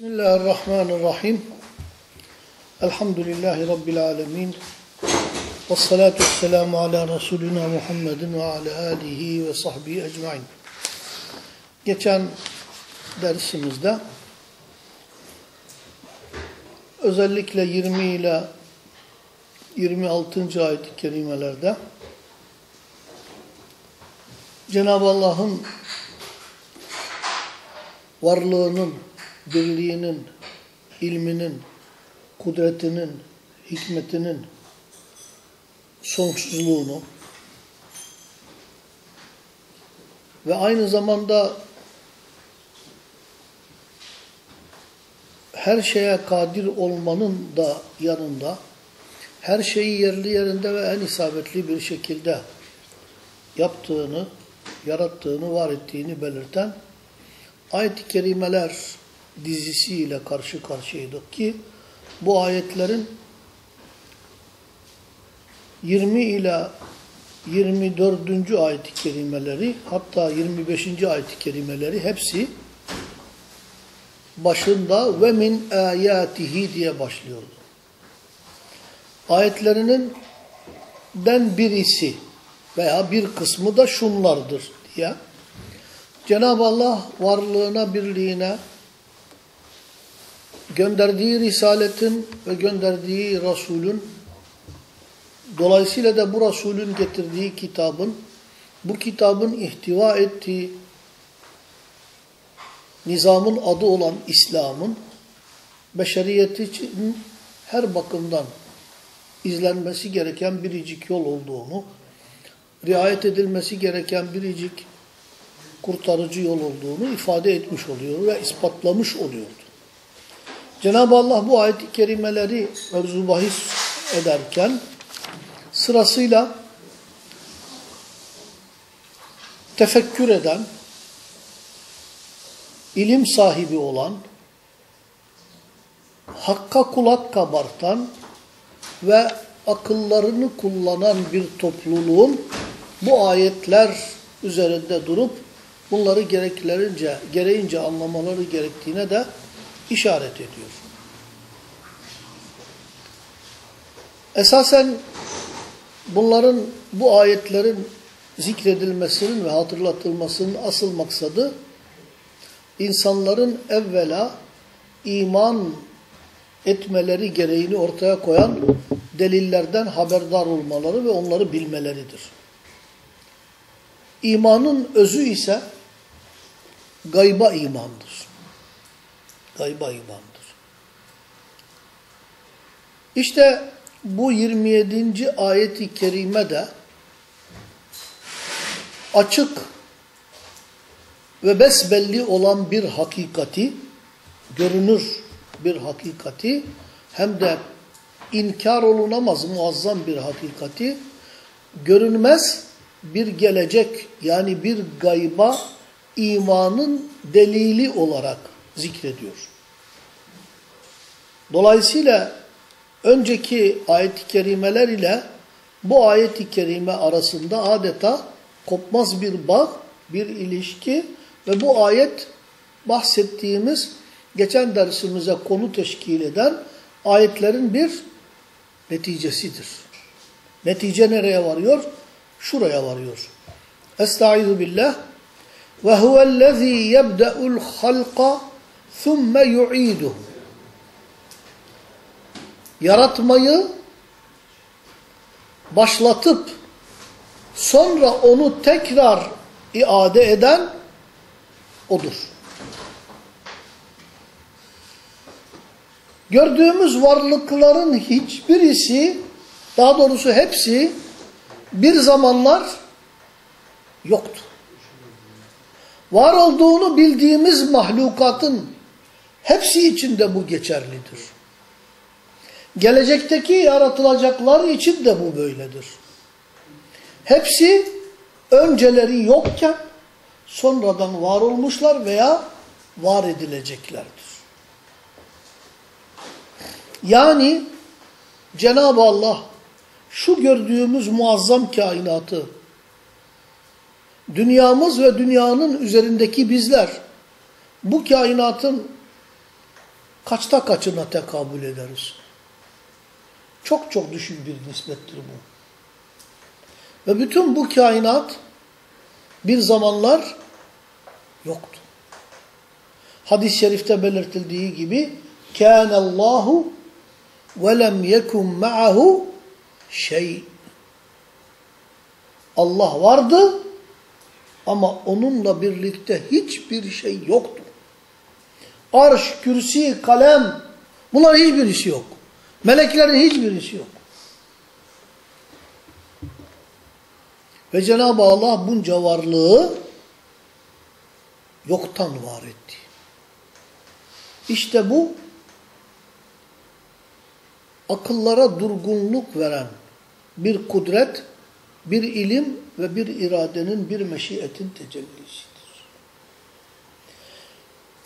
Bismillahirrahmanirrahim. Elhamdülillahi Rabbil alemin. Ve salatu vesselamu ala Resulina Muhammedin ve ala alihi ve sahbihi ecmain. Geçen dersimizde özellikle 20 ile 26. ayet-i kerimelerde Cenab-ı Allah'ın varlığının, birliğinin, ilminin, kudretinin, hikmetinin sonsuzluğunu ve aynı zamanda her şeye kadir olmanın da yanında her şeyi yerli yerinde ve en isabetli bir şekilde yaptığını, yarattığını, var ettiğini belirten ayet-i kerimeler dizisiyle karşı karşıyaydık ki bu ayetlerin 20 ile 24. ayet-i kerimeleri hatta 25. ayet-i kerimeleri hepsi başında ve min ayatihi diye başlıyordu. Ayetlerinin den birisi veya bir kısmı da şunlardır diye Cenab-ı Allah varlığına, birliğine, gönderdiği risaletin ve gönderdiği Resulün, dolayısıyla da bu Resulün getirdiği kitabın, bu kitabın ihtiva ettiği nizamın adı olan İslam'ın, beşeriyeti için her bakımdan izlenmesi gereken biricik yol olduğunu, riayet edilmesi gereken biricik kurtarıcı yol olduğunu ifade etmiş oluyor ve ispatlamış oluyordu. Cenab-ı Allah bu ayet-i kerimeleri mevzu bahis ederken sırasıyla tefekkür eden, ilim sahibi olan, hakka kulak kabartan ve akıllarını kullanan bir topluluğun bu ayetler üzerinde durup bunları gereklerince, gereğince anlamaları gerektiğine de işaret ediyor. Esasen bunların, bu ayetlerin zikredilmesinin ve hatırlatılmasının asıl maksadı insanların evvela iman etmeleri gereğini ortaya koyan delillerden haberdar olmaları ve onları bilmeleridir. İmanın özü ise gayba imandır. Gayba imandır. İşte bu 27. ayeti kerime de açık ve besbelli olan bir hakikati, görünür bir hakikati, hem de inkar olunamaz muazzam bir hakikati, görünmez bir gelecek yani bir gayba imanın delili olarak zikrediyor. Dolayısıyla önceki ayet-i kerimeler ile bu ayet-i kerime arasında adeta kopmaz bir bağ, bir ilişki ve bu ayet bahsettiğimiz geçen dersimize konu teşkil eden ayetlerin bir neticesidir. Netice nereye varıyor? Şuraya varıyor. Estaizu billah ve huvellezî yebde'ul halqa thumme yu'iduhu Yaratmayı başlatıp sonra onu tekrar iade eden odur. Gördüğümüz varlıkların hiçbirisi, daha doğrusu hepsi bir zamanlar yoktu. Var olduğunu bildiğimiz mahlukatın hepsi içinde bu geçerlidir. Gelecekteki yaratılacaklar için de bu böyledir. Hepsi önceleri yokken sonradan var olmuşlar veya var edileceklerdir. Yani Cenab-ı Allah şu gördüğümüz muazzam kainatı, dünyamız ve dünyanın üzerindeki bizler, bu kainatın kaçta kaçına tekabül ederiz? Çok çok düşük bir nispettir bu. Ve bütün bu kainat bir zamanlar yoktu. Hadis-i şerifte belirtildiği gibi كَانَ اللّٰهُ وَلَمْ يَكُمْ مَعَهُ şey. Allah vardı ama onunla birlikte hiçbir şey yoktu. Arş, kürsi, kalem bunlar hiçbirisi yok. Meleklerin hiçbirisi yok. Ve Cenab-ı Allah bunca varlığı yoktan var etti. İşte bu akıllara durgunluk veren bir kudret, bir ilim ve bir iradenin, bir meşiyetin tecellisidir.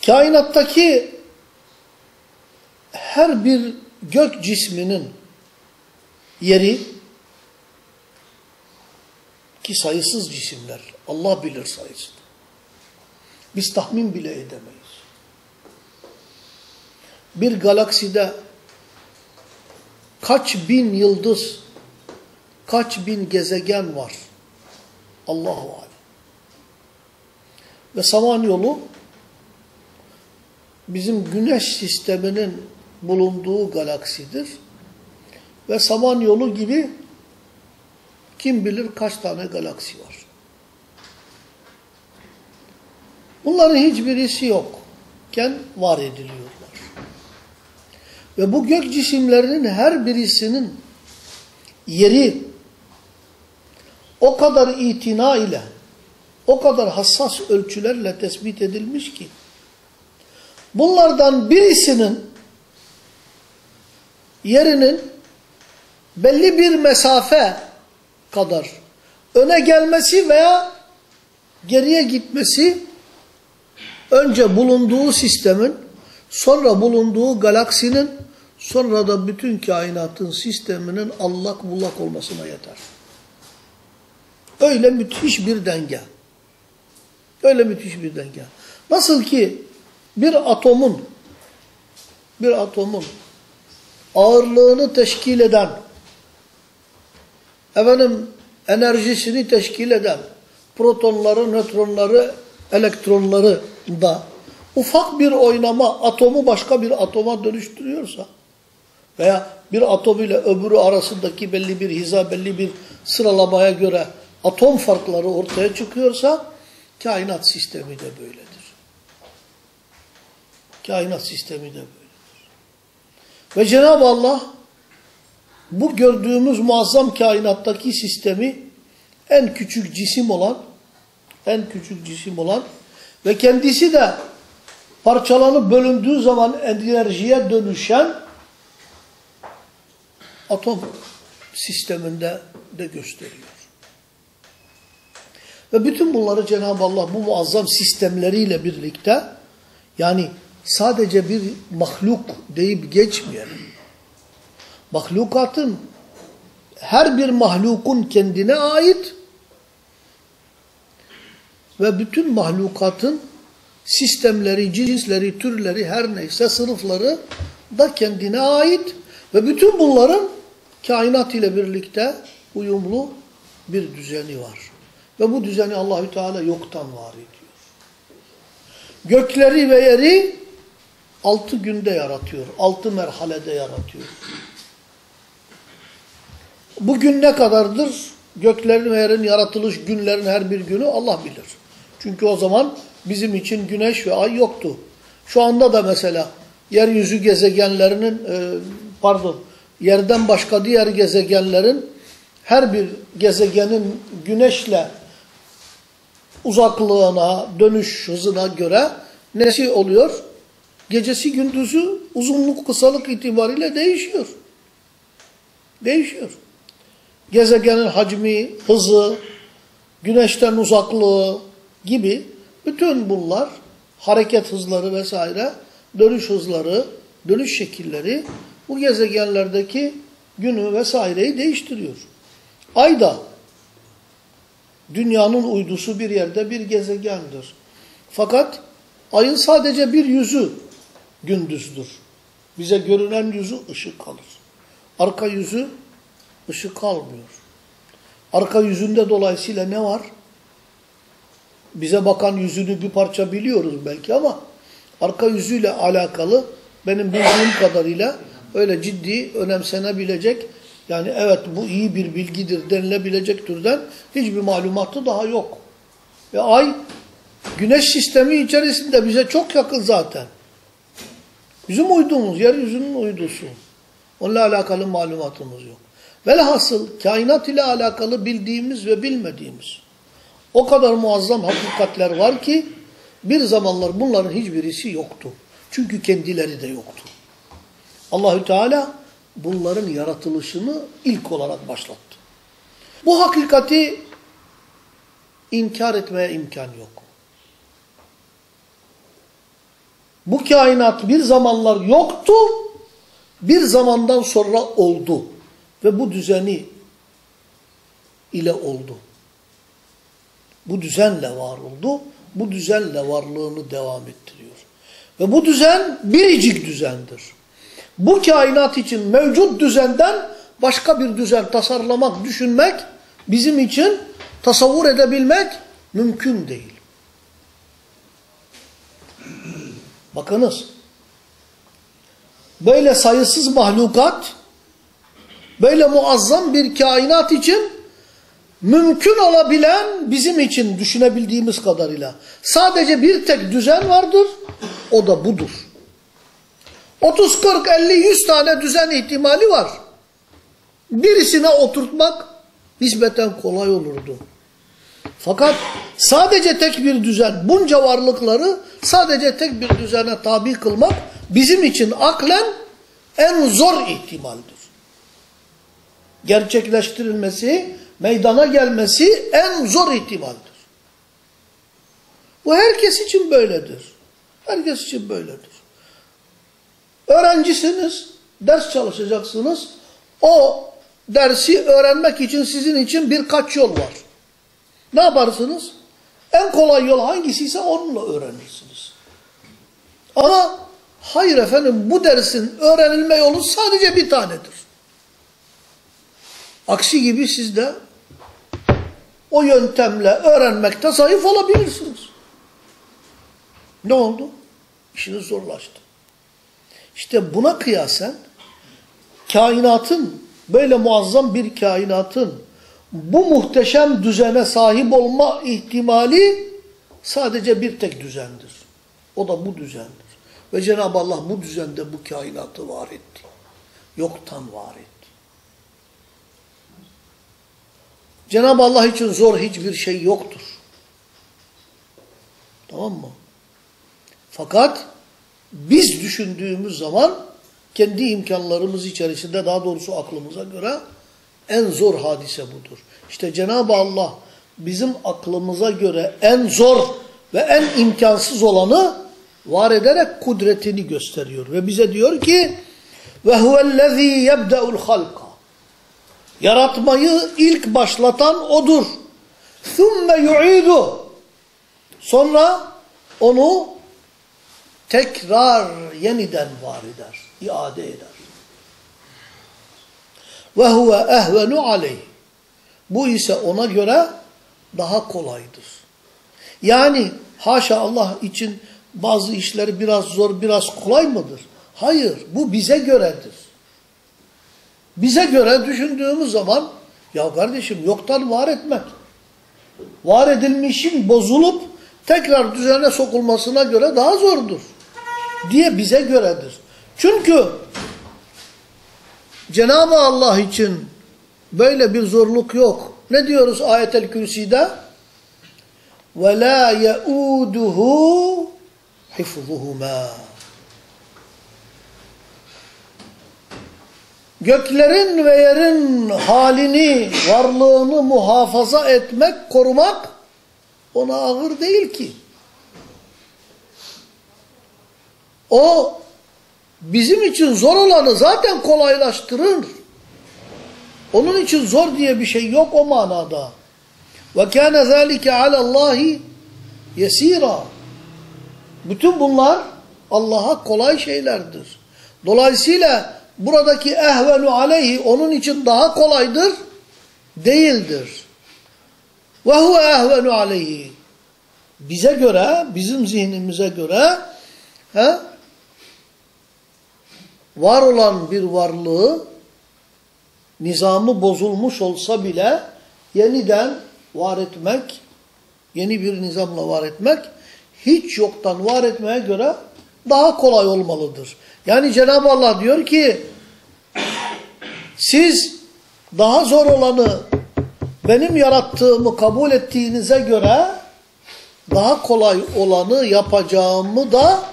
Kainattaki her bir gök cisminin yeri ki sayısız cisimler, Allah bilir sayısını. Biz tahmin bile edemeyiz. Bir galakside kaç bin yıldız, kaç bin gezegen var. Allahu alem. Ve Samanyolu bizim güneş sisteminin bulunduğu galaksidir. Ve Samanyolu gibi kim bilir kaç tane galaksi var. Bunların hiçbirisi yokken var ediliyorlar. Ve bu gök cisimlerinin her birisinin yeri o kadar itina ile, o kadar hassas ölçülerle tespit edilmiş ki, bunlardan birisinin yerinin belli bir mesafe kadar öne gelmesi veya geriye gitmesi önce bulunduğu sistemin, sonra bulunduğu galaksinin, sonra da bütün kainatın sisteminin allak bullak olmasına yeter. Öyle müthiş bir denge. Öyle müthiş bir denge. Nasıl ki bir atomun bir atomun ağırlığını teşkil eden efendim enerjisini teşkil eden protonları, nötronları, elektronları da ufak bir oynama atomu başka bir atoma dönüştürüyorsa veya bir atom ile öbürü arasındaki belli bir hiza, belli bir sıralamaya göre atom farkları ortaya çıkıyorsa kainat sistemi de böyledir. Kainat sistemi de böyledir. Ve Cenab-ı Allah bu gördüğümüz muazzam kainattaki sistemi en küçük cisim olan en küçük cisim olan ve kendisi de parçalanıp bölündüğü zaman enerjiye dönüşen atom sisteminde de gösteriyor. Ve bütün bunları Cenab-ı Allah bu muazzam sistemleriyle birlikte yani sadece bir mahluk deyip geçmeyelim. Mahlukatın her bir mahlukun kendine ait ve bütün mahlukatın sistemleri, cinsleri, türleri her neyse sınıfları da kendine ait ve bütün bunların kainat ile birlikte uyumlu bir düzeni var. Ve bu düzeni Allahü Teala yoktan var ediyor. Gökleri ve yeri altı günde yaratıyor. Altı merhalede yaratıyor. Bugün ne kadardır? Göklerin ve yerin yaratılış günlerin her bir günü Allah bilir. Çünkü o zaman bizim için güneş ve ay yoktu. Şu anda da mesela yeryüzü gezegenlerinin e, pardon yerden başka diğer gezegenlerin her bir gezegenin güneşle uzaklığına, dönüş hızına göre nesi oluyor? Gecesi gündüzü uzunluk kısalık itibariyle değişiyor. Değişiyor. Gezegenin hacmi, hızı, güneşten uzaklığı gibi bütün bunlar hareket hızları vesaire, dönüş hızları, dönüş şekilleri bu gezegenlerdeki günü vesaireyi değiştiriyor. Ay da dünyanın uydusu bir yerde bir gezegendir. Fakat ayın sadece bir yüzü gündüzdür. Bize görünen yüzü ışık kalır. Arka yüzü ışık kalmıyor. Arka yüzünde dolayısıyla ne var? Bize bakan yüzünü bir parça biliyoruz belki ama arka yüzüyle alakalı benim bildiğim kadarıyla öyle ciddi önemsenebilecek yani evet bu iyi bir bilgidir denilebilecek türden hiçbir malumatı daha yok. Ve ay güneş sistemi içerisinde bize çok yakın zaten. Bizim uydumuz, yeryüzünün uydusu. Onunla alakalı malumatımız yok. Velhasıl kainat ile alakalı bildiğimiz ve bilmediğimiz o kadar muazzam hakikatler var ki bir zamanlar bunların hiçbirisi yoktu. Çünkü kendileri de yoktu. Allahü Teala bunların yaratılışını ilk olarak başlattı. Bu hakikati inkar etmeye imkan yok. Bu kainat bir zamanlar yoktu, bir zamandan sonra oldu. Ve bu düzeni ile oldu. Bu düzenle var oldu. Bu düzenle varlığını devam ettiriyor. Ve bu düzen biricik düzendir. Bu kainat için mevcut düzenden başka bir düzen tasarlamak, düşünmek bizim için tasavvur edebilmek mümkün değil. Bakınız. Böyle sayısız mahlukat, böyle muazzam bir kainat için mümkün olabilen bizim için düşünebildiğimiz kadarıyla sadece bir tek düzen vardır, o da budur. 30, 40, 50, 100 tane düzen ihtimali var. Birisine oturtmak nispeten kolay olurdu. Fakat sadece tek bir düzen, bunca varlıkları sadece tek bir düzene tabi kılmak bizim için aklen en zor ihtimaldir. Gerçekleştirilmesi, meydana gelmesi en zor ihtimaldir. Bu herkes için böyledir. Herkes için böyledir. Öğrencisiniz, ders çalışacaksınız. O dersi öğrenmek için sizin için birkaç yol var. Ne yaparsınız? En kolay yol hangisiyse onunla öğrenirsiniz. Ama hayır efendim bu dersin öğrenilme yolu sadece bir tanedir. Aksi gibi siz de o yöntemle öğrenmekte zayıf olabilirsiniz. Ne oldu? İşiniz zorlaştı. İşte buna kıyasen kainatın, böyle muazzam bir kainatın bu muhteşem düzene sahip olma ihtimali sadece bir tek düzendir. O da bu düzendir. Ve Cenab-ı Allah bu düzende bu kainatı var etti. Yoktan var etti. Cenab-ı Allah için zor hiçbir şey yoktur. Tamam mı? Fakat biz düşündüğümüz zaman kendi imkanlarımız içerisinde daha doğrusu aklımıza göre en zor hadise budur. İşte Cenab-ı Allah bizim aklımıza göre en zor ve en imkansız olanı var ederek kudretini gösteriyor. Ve bize diyor ki ve huvellezî yebde'ul halka Yaratmayı ilk başlatan odur. Thumme yu'idu Sonra onu tekrar yeniden var eder, iade eder. Ve huve ehvenu aleyh. Bu ise ona göre daha kolaydır. Yani haşa Allah için bazı işleri biraz zor, biraz kolay mıdır? Hayır, bu bize göredir. Bize göre düşündüğümüz zaman, ya kardeşim yoktan var etmek, var edilmişin bozulup tekrar düzene sokulmasına göre daha zordur diye bize göredir. Çünkü Cenab-ı Allah için böyle bir zorluk yok. Ne diyoruz ayetel kürsüde? وَلَا يَؤُودُهُ حِفْظُهُمَا Göklerin ve yerin halini, varlığını muhafaza etmek, korumak ona ağır değil ki. O bizim için zor olanı zaten kolaylaştırır. Onun için zor diye bir şey yok o manada. Ve kâne zâlike alallâhi yesîrâ. Bütün bunlar Allah'a kolay şeylerdir. Dolayısıyla buradaki ehvenu aleyhi onun için daha kolaydır, değildir. Ve huve ehvenu aleyhi. Bize göre, bizim zihnimize göre he, var olan bir varlığı nizamı bozulmuş olsa bile yeniden var etmek, yeni bir nizamla var etmek hiç yoktan var etmeye göre daha kolay olmalıdır. Yani Cenab-ı Allah diyor ki siz daha zor olanı benim yarattığımı kabul ettiğinize göre daha kolay olanı yapacağımı da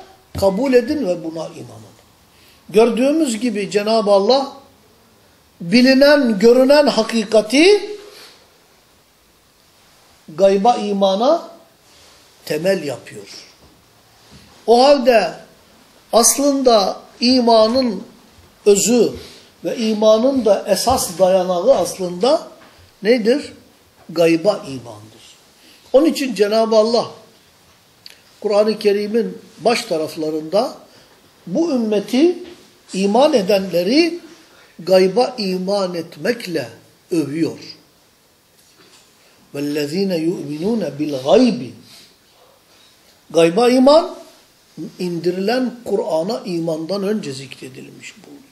kabul edin ve buna inanın. Gördüğümüz gibi Cenab-ı Allah bilinen, görünen hakikati gayba imana temel yapıyor. O halde aslında imanın özü ve imanın da esas dayanağı aslında nedir? Gayba imandır. Onun için Cenab-ı Allah Kur'an-ı Kerim'in baş taraflarında bu ümmeti iman edenleri gayba iman etmekle övüyor. وَالَّذ۪ينَ يُؤْمِنُونَ بِالْغَيْبِ Gayba iman, indirilen Kur'an'a imandan önce zikredilmiş bulunuyor.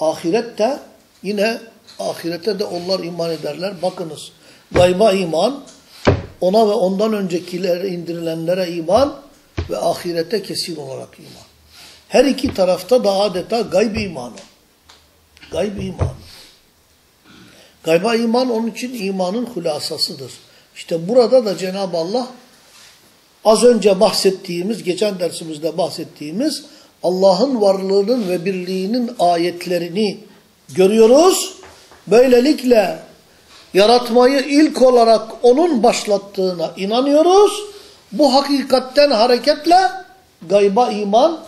Ahirette yine ahirete de onlar iman ederler. Bakınız gayba iman, ona ve ondan öncekilere indirilenlere iman ve ahirete kesin olarak iman. Her iki tarafta da adeta gayb imanı. Gayb imanı. Gayba iman onun için imanın hulasasıdır. İşte burada da Cenab-ı Allah az önce bahsettiğimiz, geçen dersimizde bahsettiğimiz Allah'ın varlığının ve birliğinin ayetlerini görüyoruz. Böylelikle yaratmayı ilk olarak onun başlattığına inanıyoruz. Bu hakikatten hareketle gayba iman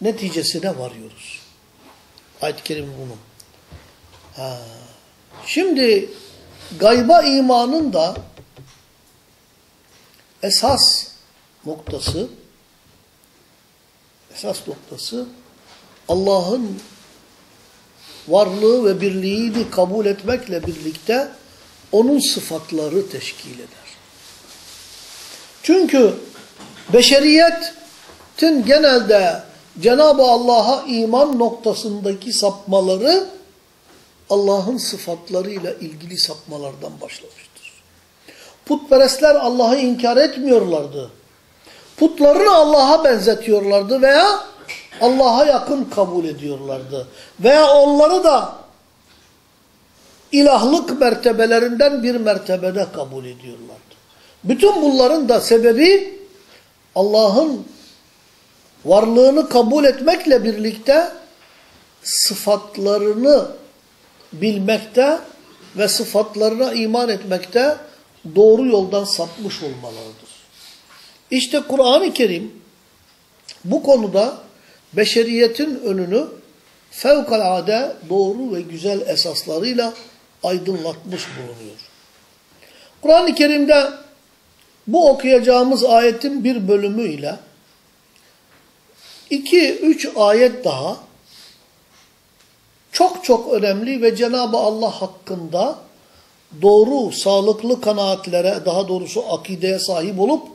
neticesine varıyoruz. Ayet-i Kerim bunu. Ha. Şimdi gayba imanın da esas noktası esas noktası Allah'ın varlığı ve birliğini kabul etmekle birlikte onun sıfatları teşkil eder. Çünkü beşeriyetin genelde Cenab-ı Allah'a iman noktasındaki sapmaları Allah'ın sıfatlarıyla ilgili sapmalardan başlamıştır. Putperestler Allah'ı inkar etmiyorlardı. Putlarını Allah'a benzetiyorlardı veya Allah'a yakın kabul ediyorlardı. Veya onları da ilahlık mertebelerinden bir mertebede kabul ediyorlardı. Bütün bunların da sebebi Allah'ın varlığını kabul etmekle birlikte sıfatlarını bilmekte ve sıfatlarına iman etmekte doğru yoldan sapmış olmalarıdır. İşte Kur'an-ı Kerim bu konuda beşeriyetin önünü fevkalade doğru ve güzel esaslarıyla aydınlatmış bulunuyor. Kur'an-ı Kerim'de bu okuyacağımız ayetin bir bölümüyle iki, üç ayet daha çok çok önemli ve Cenab-ı Allah hakkında doğru, sağlıklı kanaatlere, daha doğrusu akideye sahip olup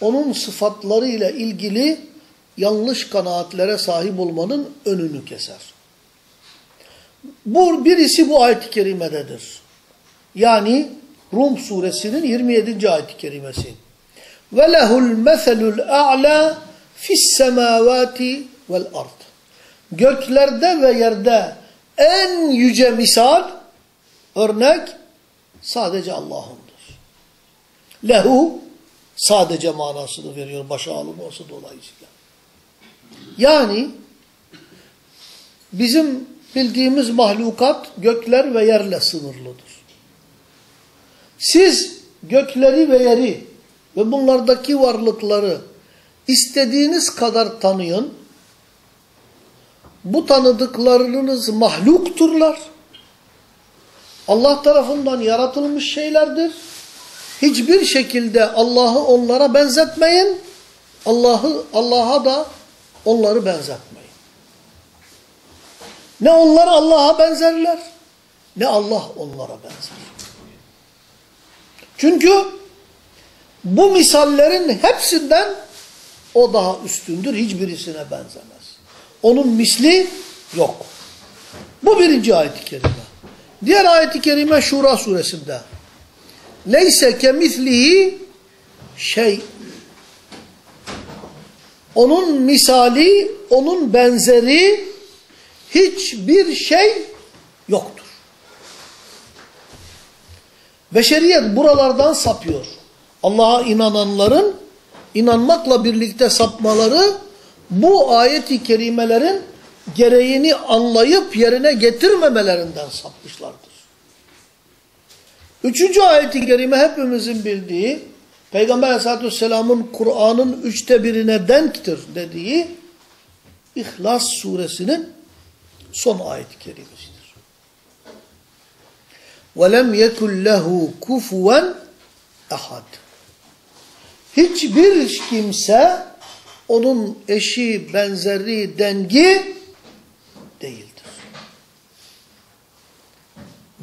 onun sıfatlarıyla ilgili yanlış kanaatlere sahip olmanın önünü keser. Bu birisi bu ayet-i kerimededir. Yani Rum suresinin 27. ayet-i kerimesi. Ve lehul meselul a'la fis semavati vel ard. Göklerde ve yerde en yüce misal, örnek sadece Allah'ındır. Lehu sadece manasını veriyor başa alınması dolayısıyla. Yani bizim bildiğimiz mahlukat gökler ve yerle sınırlıdır. Siz gökleri ve yeri ve bunlardaki varlıkları istediğiniz kadar tanıyın. Bu tanıdıklarınız mahlukturlar. Allah tarafından yaratılmış şeylerdir. hiçbir şekilde Allah'ı onlara benzetmeyin. Allah'ı Allah'a da onları benzetmeyin. Ne onlar Allah'a benzerler, ne Allah onlara benzer. Çünkü bu misallerin hepsinden o daha üstündür, hiçbirisine benzemez. Onun misli yok. Bu birinci ayet-i kerime. Diğer ayet-i kerime Şura suresinde. Leyse kemislihi şey. Onun misali, onun benzeri hiçbir şey yoktur. Beşeriyet buralardan sapıyor. Allah'a inananların inanmakla birlikte sapmaları bu ayet-i kerimelerin gereğini anlayıp yerine getirmemelerinden sapmışlardır. Üçüncü ayet-i kerime hepimizin bildiği Peygamber aleyhissalatü vesselamın Kur'an'ın üçte birine denktir dediği İhlas suresinin son ayet-i kerimesidir. وَلَمْ يَكُلْ لَهُ كُفُوًا اَحَدٍ Hiçbir kimse onun eşi, benzeri, dengi değildir.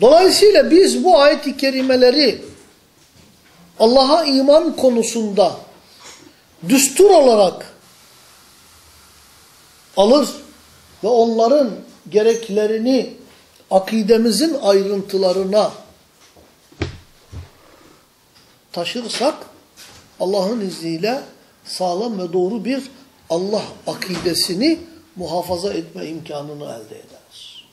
Dolayısıyla biz bu ayet-i kerimeleri Allah'a iman konusunda düstur olarak alır ve onların gereklerini akidemizin ayrıntılarına taşırsak Allah'ın izniyle sağlam ve doğru bir Allah akidesini muhafaza etme imkanını elde ederiz.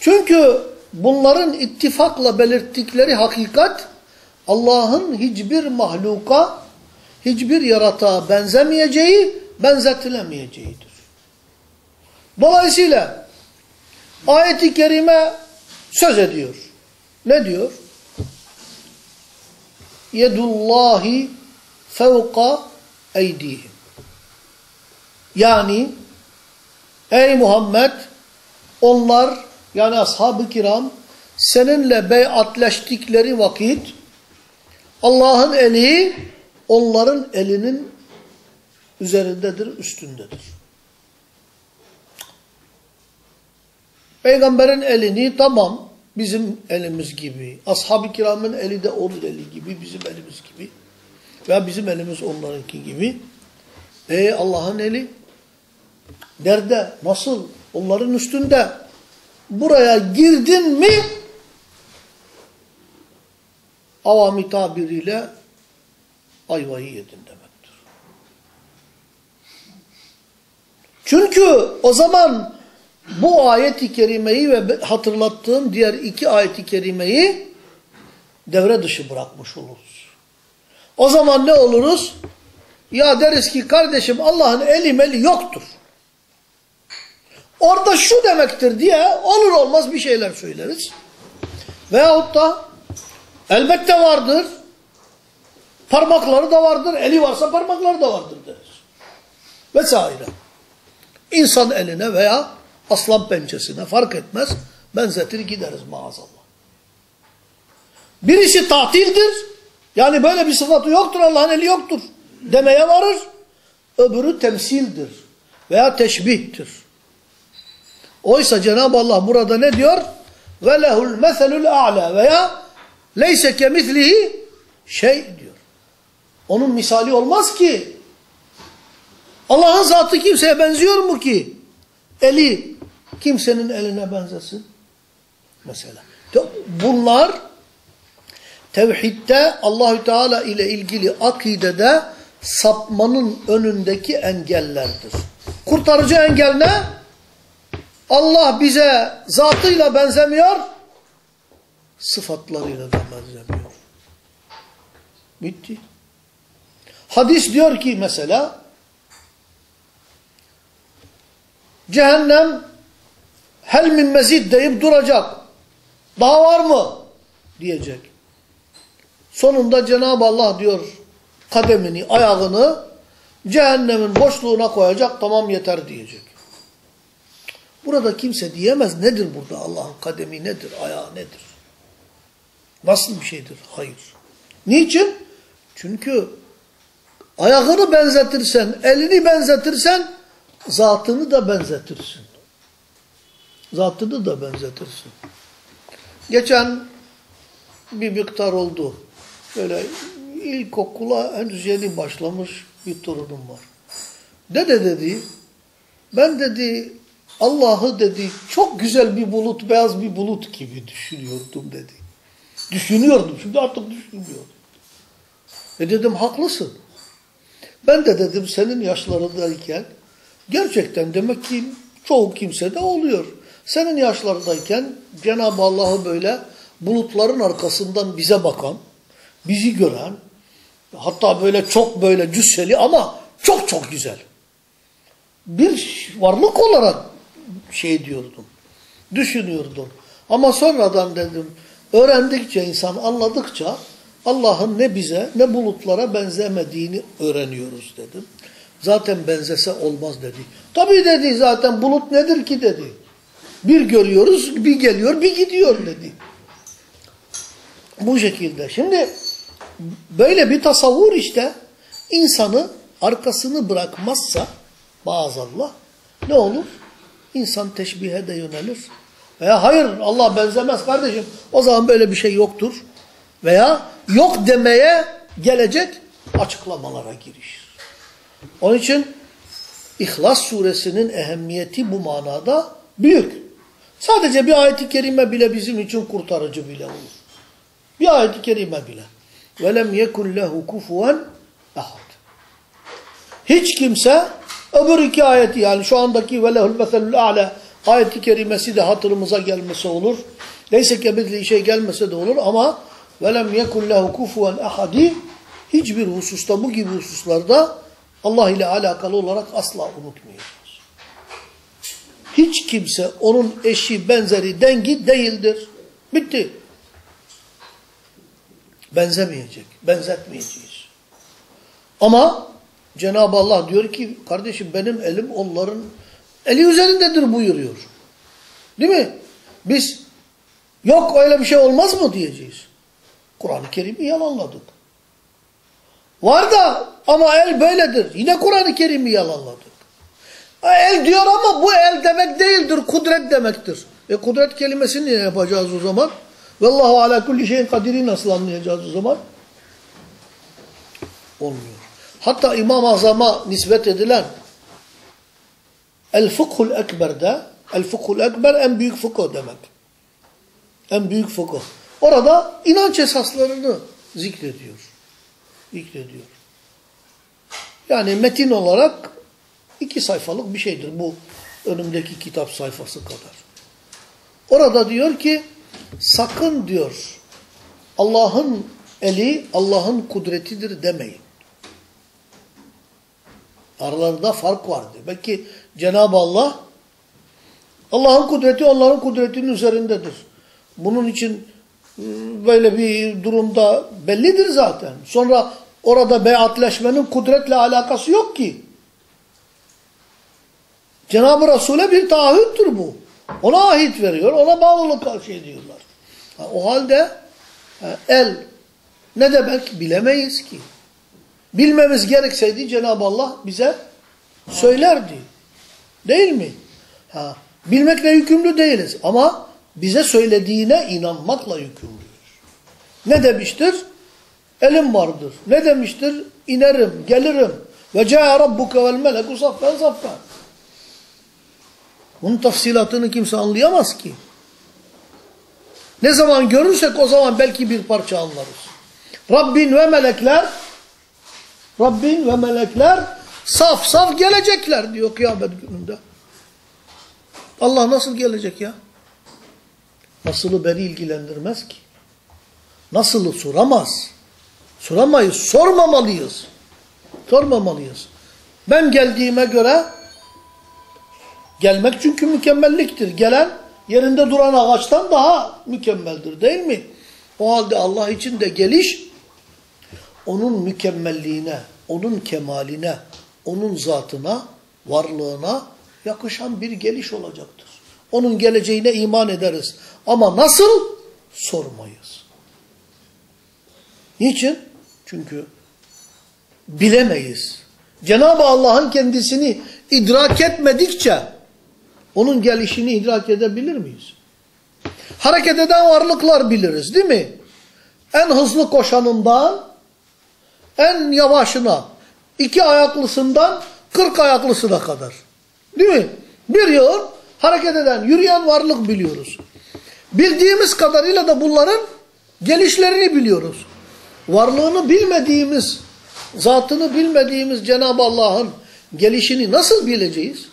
Çünkü bunların ittifakla belirttikleri hakikat Allah'ın hiçbir mahluka, hiçbir yaratığa benzemeyeceği, benzetilemeyeceğidir. Dolayısıyla ayeti kerime söz ediyor. Ne diyor? Yedullahi fevka eydihim. Yani ey Muhammed onlar yani ashab-ı kiram seninle beyatleştikleri vakit Allah'ın eli onların elinin üzerindedir, üstündedir. Peygamberin elini tamam bizim elimiz gibi, ashab-ı kiramın eli de onun eli gibi, bizim elimiz gibi veya bizim elimiz onlarınki gibi. E Allah'ın eli nerede, nasıl, onların üstünde. Buraya girdin mi avami tabiriyle ayvayı yedin demektir. Çünkü o zaman bu ayeti kerimeyi ve hatırlattığım diğer iki ayeti kerimeyi devre dışı bırakmış oluruz. O zaman ne oluruz? Ya deriz ki kardeşim Allah'ın eli meli yoktur. Orada şu demektir diye olur olmaz bir şeyler söyleriz. Veyahut da elbette vardır. Parmakları da vardır. Eli varsa parmakları da vardır deriz. Vesaire. İnsan eline veya aslan pençesine fark etmez. Benzetir gideriz maazallah. Birisi tatildir. Yani böyle bir sıfatı yoktur. Allah'ın eli yoktur. Demeye varır. Öbürü temsildir. Veya teşbihtir. Oysa Cenab-ı Allah burada ne diyor? Ve lehul meselul a'la veya leyse kemislihi şey diyor. Onun misali olmaz ki. Allah'ın zatı kimseye benziyor mu ki? Eli kimsenin eline benzesin. Mesela. Bunlar tevhidde Allahü Teala ile ilgili akidede sapmanın önündeki engellerdir. Kurtarıcı engel ne? Allah bize zatıyla benzemiyor, sıfatlarıyla da benzemiyor. Bitti. Hadis diyor ki mesela, cehennem hel min mezid deyip duracak. Daha var mı? Diyecek. Sonunda Cenab-ı Allah diyor kademini, ayağını cehennemin boşluğuna koyacak, tamam yeter diyecek. Burada kimse diyemez nedir burada Allah'ın kademi nedir, ayağı nedir? Nasıl bir şeydir? Hayır. Niçin? Çünkü ayağını benzetirsen, elini benzetirsen zatını da benzetirsin. Zatını da benzetirsin. Geçen bir miktar oldu. Böyle ilkokula henüz yeni başlamış bir torunum var. Dede dedi, ben dedi Allah'ı dedi çok güzel bir bulut, beyaz bir bulut gibi düşünüyordum dedi. Düşünüyordum, şimdi artık düşünmüyorum. E dedim haklısın. Ben de dedim senin yaşlarındayken gerçekten demek ki çoğu kimsede oluyor. Senin yaşlarındayken Cenab-ı Allah'ı böyle bulutların arkasından bize bakan, bizi gören, hatta böyle çok böyle cüsseli ama çok çok güzel. Bir varlık olarak şey diyordum, düşünüyordum. Ama sonradan dedim, öğrendikçe insan anladıkça Allah'ın ne bize ne bulutlara benzemediğini öğreniyoruz dedim. Zaten benzese olmaz dedi. Tabii dedi zaten bulut nedir ki dedi. Bir görüyoruz, bir geliyor, bir gidiyor dedi. Bu şekilde. Şimdi böyle bir tasavvur işte insanı arkasını bırakmazsa maazallah ne olur? İnsan teşbihe de yönelir. Veya hayır Allah benzemez kardeşim o zaman böyle bir şey yoktur. Veya yok demeye gelecek açıklamalara girişir. Onun için İhlas suresinin ehemmiyeti bu manada büyük. Sadece bir ayet-i kerime bile bizim için kurtarıcı bile olur. Bir ayet-i kerime bile. وَلَمْ يَكُنْ لَهُ كُفُوًا اَحَدٍ Hiç kimse öbür iki ayeti yani şu andaki وَلَهُ الْمَثَلُ الْاَعْلَى ayeti kerimesi de hatırımıza gelmesi olur. Neyse ki bir şey gelmese de olur ama وَلَمْ يَكُنْ لَهُ كُفُوًا اَحَدٍ Hiçbir hususta bu gibi hususlarda Allah ile alakalı olarak asla unutmayacağız. Hiç kimse onun eşi, benzeri, dengi değildir. Bitti. Benzemeyecek, benzetmeyeceğiz. Ama Cenab-ı Allah diyor ki kardeşim benim elim onların eli üzerindedir buyuruyor. Değil mi? Biz yok öyle bir şey olmaz mı diyeceğiz. Kur'an-ı Kerim'i yalanladık. Var da ama el böyledir. Yine Kur'an-ı Kerim'i yalanladık. El diyor ama bu el demek değildir. Kudret demektir. E kudret kelimesini ne yapacağız o zaman? Vallahu ala kulli şeyin kadiri nasıl anlayacağız o zaman? Olmuyor. Hatta İmam-ı Azam'a nispet edilen El-Fıkhul Ekber'de El-Fıkhul Ekber en büyük fıkıh demek. En büyük fıkıh. Orada inanç esaslarını zikrediyor. Zikrediyor. Yani metin olarak iki sayfalık bir şeydir bu önümdeki kitap sayfası kadar. Orada diyor ki sakın diyor Allah'ın eli Allah'ın kudretidir demeyin. Aralarında fark var. Demek ki Cenab-ı Allah Allah'ın kudreti onların kudretinin üzerindedir. Bunun için ıı, böyle bir durumda bellidir zaten. Sonra orada beyatleşmenin kudretle alakası yok ki. Cenab-ı Resul'e bir taahhüttür bu. Ona ahit veriyor, ona bağlılık karşı ediyorlar. O halde el ne demek bilemeyiz ki. Bilmemiz gerekseydi Cenab-ı Allah bize söylerdi. Değil mi? Ha, bilmekle yükümlü değiliz ama bize söylediğine inanmakla yükümlüyüz. Ne demiştir? Elim vardır. Ne demiştir? İnerim, gelirim. Ve ca'a rabbuke vel meleku saffen saffen. Bunun tafsilatını kimse anlayamaz ki. Ne zaman görürsek o zaman belki bir parça anlarız. Rabbin ve melekler Rabbin ve melekler saf saf gelecekler diyor kıyamet gününde. Allah nasıl gelecek ya? Nasılı beni ilgilendirmez ki. Nasılı soramaz. Soramayız, sormamalıyız. Sormamalıyız. Ben geldiğime göre gelmek çünkü mükemmelliktir. Gelen yerinde duran ağaçtan daha mükemmeldir değil mi? O halde Allah için de geliş onun mükemmelliğine, onun kemaline, onun zatına, varlığına yakışan bir geliş olacaktır. Onun geleceğine iman ederiz. Ama nasıl? Sormayız. Niçin? Çünkü bilemeyiz. Cenab-ı Allah'ın kendisini idrak etmedikçe onun gelişini idrak edebilir miyiz? Hareket eden varlıklar biliriz değil mi? En hızlı koşanından en yavaşına, iki ayaklısından kırk ayaklısına kadar. Değil mi? Bir yıl hareket eden, yürüyen varlık biliyoruz. Bildiğimiz kadarıyla da bunların gelişlerini biliyoruz. Varlığını bilmediğimiz, zatını bilmediğimiz Cenab-ı Allah'ın gelişini nasıl bileceğiz?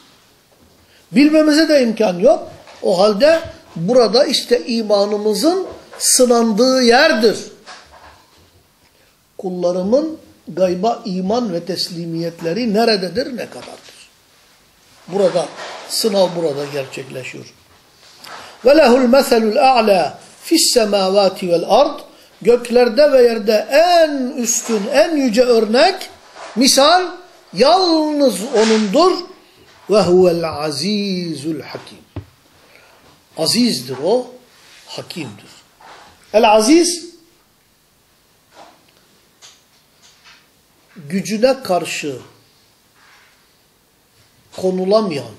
Bilmemize de imkan yok. O halde burada işte imanımızın sınandığı yerdir. Kullarımın gayba iman ve teslimiyetleri nerededir, ne kadardır? Burada, sınav burada gerçekleşiyor. Ve lehul meselul a'la fis semavati göklerde ve yerde en üstün, en yüce örnek, misal yalnız O'nundur. Ve huvel azizul hakim. Azizdir o, hakimdir. El aziz, gücüne karşı konulamayan,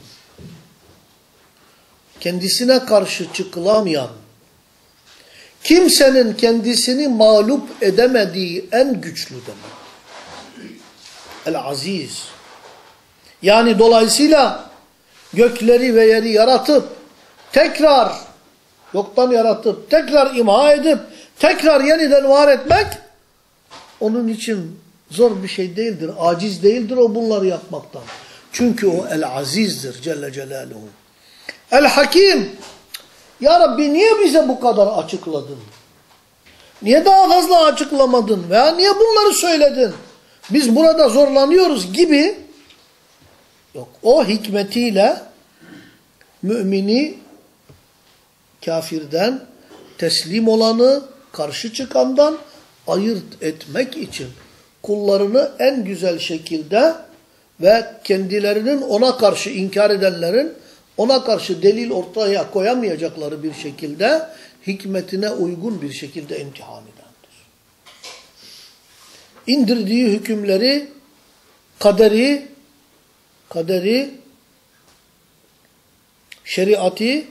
kendisine karşı çıkılamayan, kimsenin kendisini mağlup edemediği en güçlü demek. El-Aziz. Yani dolayısıyla gökleri ve yeri yaratıp, tekrar yoktan yaratıp, tekrar imha edip, tekrar yeniden var etmek, onun için zor bir şey değildir. Aciz değildir o bunları yapmaktan. Çünkü o el-azizdir Celle Celaluhu. El-hakim. Ya Rabbi niye bize bu kadar açıkladın? Niye daha fazla açıklamadın? Veya niye bunları söyledin? Biz burada zorlanıyoruz gibi yok. O hikmetiyle mümini kafirden, teslim olanı, karşı çıkandan ayırt etmek için kullarını en güzel şekilde ve kendilerinin ona karşı inkar edenlerin ona karşı delil ortaya koyamayacakları bir şekilde hikmetine uygun bir şekilde imtihan edendir. İndirdiği hükümleri kaderi kaderi şeriatı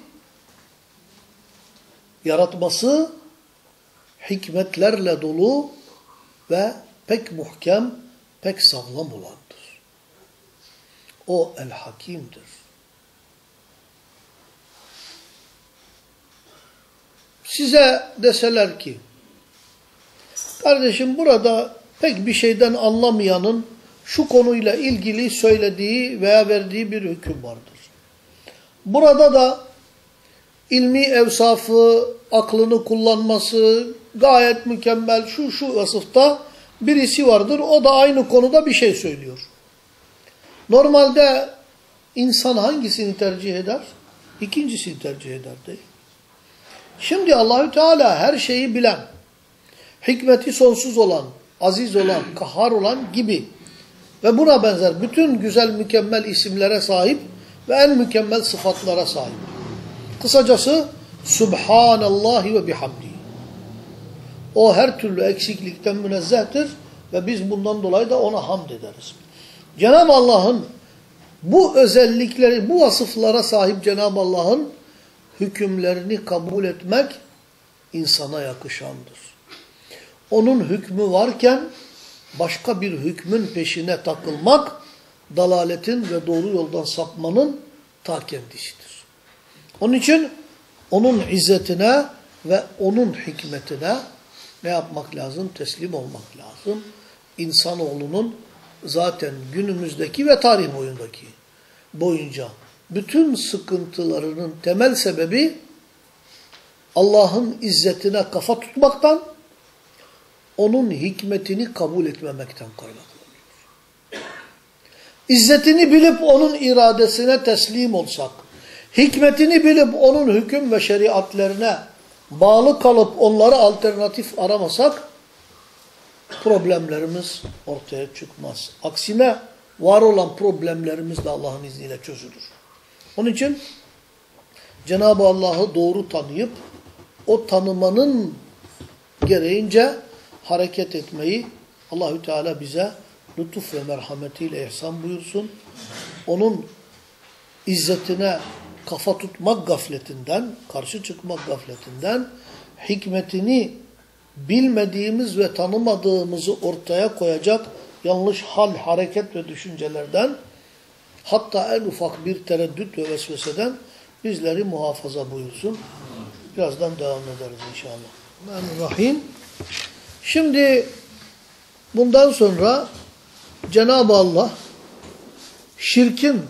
yaratması hikmetlerle dolu ve pek muhkem, pek sağlam olandır. O el-hakimdir. Size deseler ki, kardeşim burada pek bir şeyden anlamayanın şu konuyla ilgili söylediği veya verdiği bir hüküm vardır. Burada da ilmi evsafı, aklını kullanması gayet mükemmel şu şu vasıfta birisi vardır. O da aynı konuda bir şey söylüyor. Normalde insan hangisini tercih eder? İkincisini tercih eder değil. Şimdi Allahü Teala her şeyi bilen, hikmeti sonsuz olan, aziz olan, kahhar olan gibi ve buna benzer bütün güzel mükemmel isimlere sahip ve en mükemmel sıfatlara sahip. Kısacası Subhanallahi ve bihamdi. O her türlü eksiklikten münezzehtir ve biz bundan dolayı da ona hamd ederiz. Cenab-ı Allah'ın bu özellikleri, bu vasıflara sahip Cenab-ı Allah'ın hükümlerini kabul etmek insana yakışandır. Onun hükmü varken başka bir hükmün peşine takılmak dalaletin ve doğru yoldan sapmanın ta kendisidir. Onun için onun izzetine ve onun hikmetine ne yapmak lazım? Teslim olmak lazım. İnsanoğlunun zaten günümüzdeki ve tarih boyundaki boyunca bütün sıkıntılarının temel sebebi Allah'ın izzetine kafa tutmaktan, onun hikmetini kabul etmemekten kaynaklanıyor. İzzetini bilip onun iradesine teslim olsak, hikmetini bilip onun hüküm ve şeriatlerine bağlı kalıp onlara alternatif aramasak, problemlerimiz ortaya çıkmaz. Aksine var olan problemlerimiz de Allah'ın izniyle çözülür. Onun için Cenab-ı Allah'ı doğru tanıyıp o tanımanın gereğince hareket etmeyi Allahü Teala bize lütuf ve merhametiyle ihsan buyursun. Onun izzetine kafa tutmak gafletinden, karşı çıkmak gafletinden, hikmetini bilmediğimiz ve tanımadığımızı ortaya koyacak yanlış hal, hareket ve düşüncelerden, hatta en ufak bir tereddüt ve vesveseden bizleri muhafaza buyursun. Birazdan devam ederiz inşallah. Rahim. Şimdi bundan sonra Cenab-ı Allah şirkin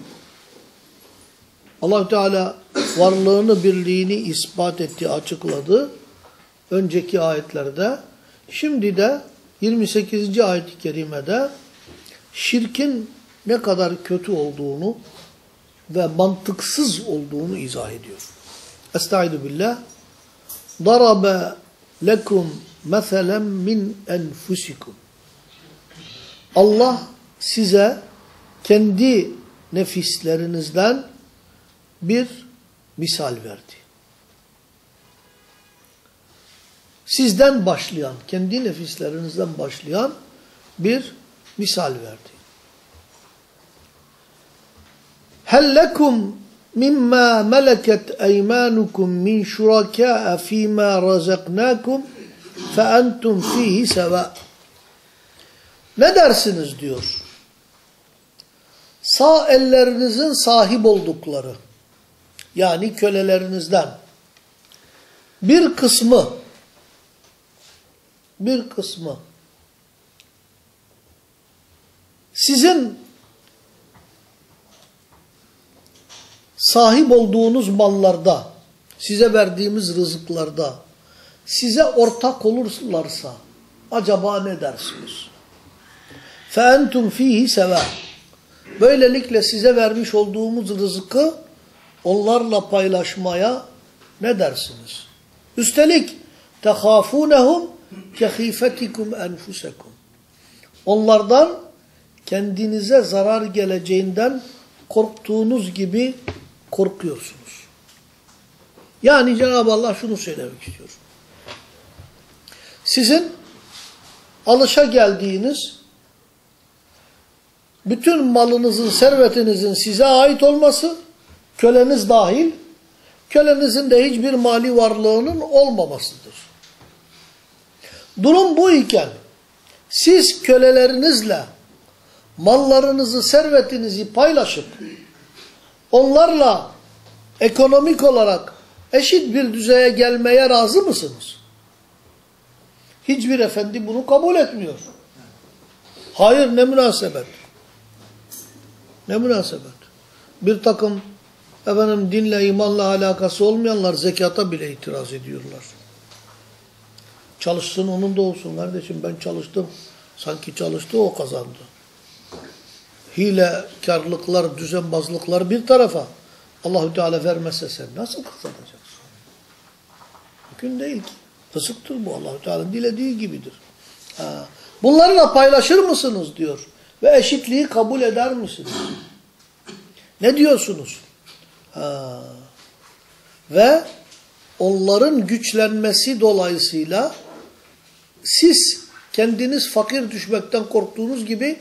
allah Teala varlığını, birliğini ispat etti, açıkladı. Önceki ayetlerde. Şimdi de 28. ayet-i kerimede şirkin ne kadar kötü olduğunu ve mantıksız olduğunu izah ediyor. Estaizu billah. Darabe lekum meselen min enfusikum. Allah size kendi nefislerinizden bir misal verdi. Sizden başlayan, kendi nefislerinizden başlayan bir misal verdi. Hellekum mimma meleket eymanukum min şuraka fîmâ razaknakum entum fihi seva. Ne dersiniz diyor. Sağ ellerinizin sahip oldukları yani kölelerinizden bir kısmı bir kısmı sizin sahip olduğunuz mallarda, size verdiğimiz rızıklarda size ortak olurlarsa acaba ne dersiniz? فَاَنْتُمْ ف۪يهِ سَوَى Böylelikle size vermiş olduğumuz rızkı onlarla paylaşmaya ne dersiniz? Üstelik تَخَافُونَهُمْ كَخِيفَتِكُمْ اَنْفُسَكُمْ Onlardan kendinize zarar geleceğinden korktuğunuz gibi korkuyorsunuz. Yani Cenab-ı Allah şunu söylemek istiyor. Sizin alışa geldiğiniz bütün malınızın, servetinizin size ait olması, köleniz dahil, kölenizin de hiçbir mali varlığının olmamasıdır. Durum bu iken, siz kölelerinizle mallarınızı, servetinizi paylaşıp, onlarla ekonomik olarak eşit bir düzeye gelmeye razı mısınız? Hiçbir efendi bunu kabul etmiyor. Hayır ne münasebet. Ne münasebet. Bir takım efendim dinle imanla alakası olmayanlar zekata bile itiraz ediyorlar. Çalışsın onun da olsun kardeşim ben çalıştım. Sanki çalıştı o kazandı. Hile, karlıklar, düzenbazlıklar bir tarafa. Allahü Teala vermezse sen nasıl kazanacaksın? Mümkün değil ki. Rızıktır bu Allahü Teala'nın dilediği gibidir. Bunlarla paylaşır mısınız diyor. Ve eşitliği kabul eder misiniz? Ne diyorsunuz? Ve onların güçlenmesi dolayısıyla siz kendiniz fakir düşmekten korktuğunuz gibi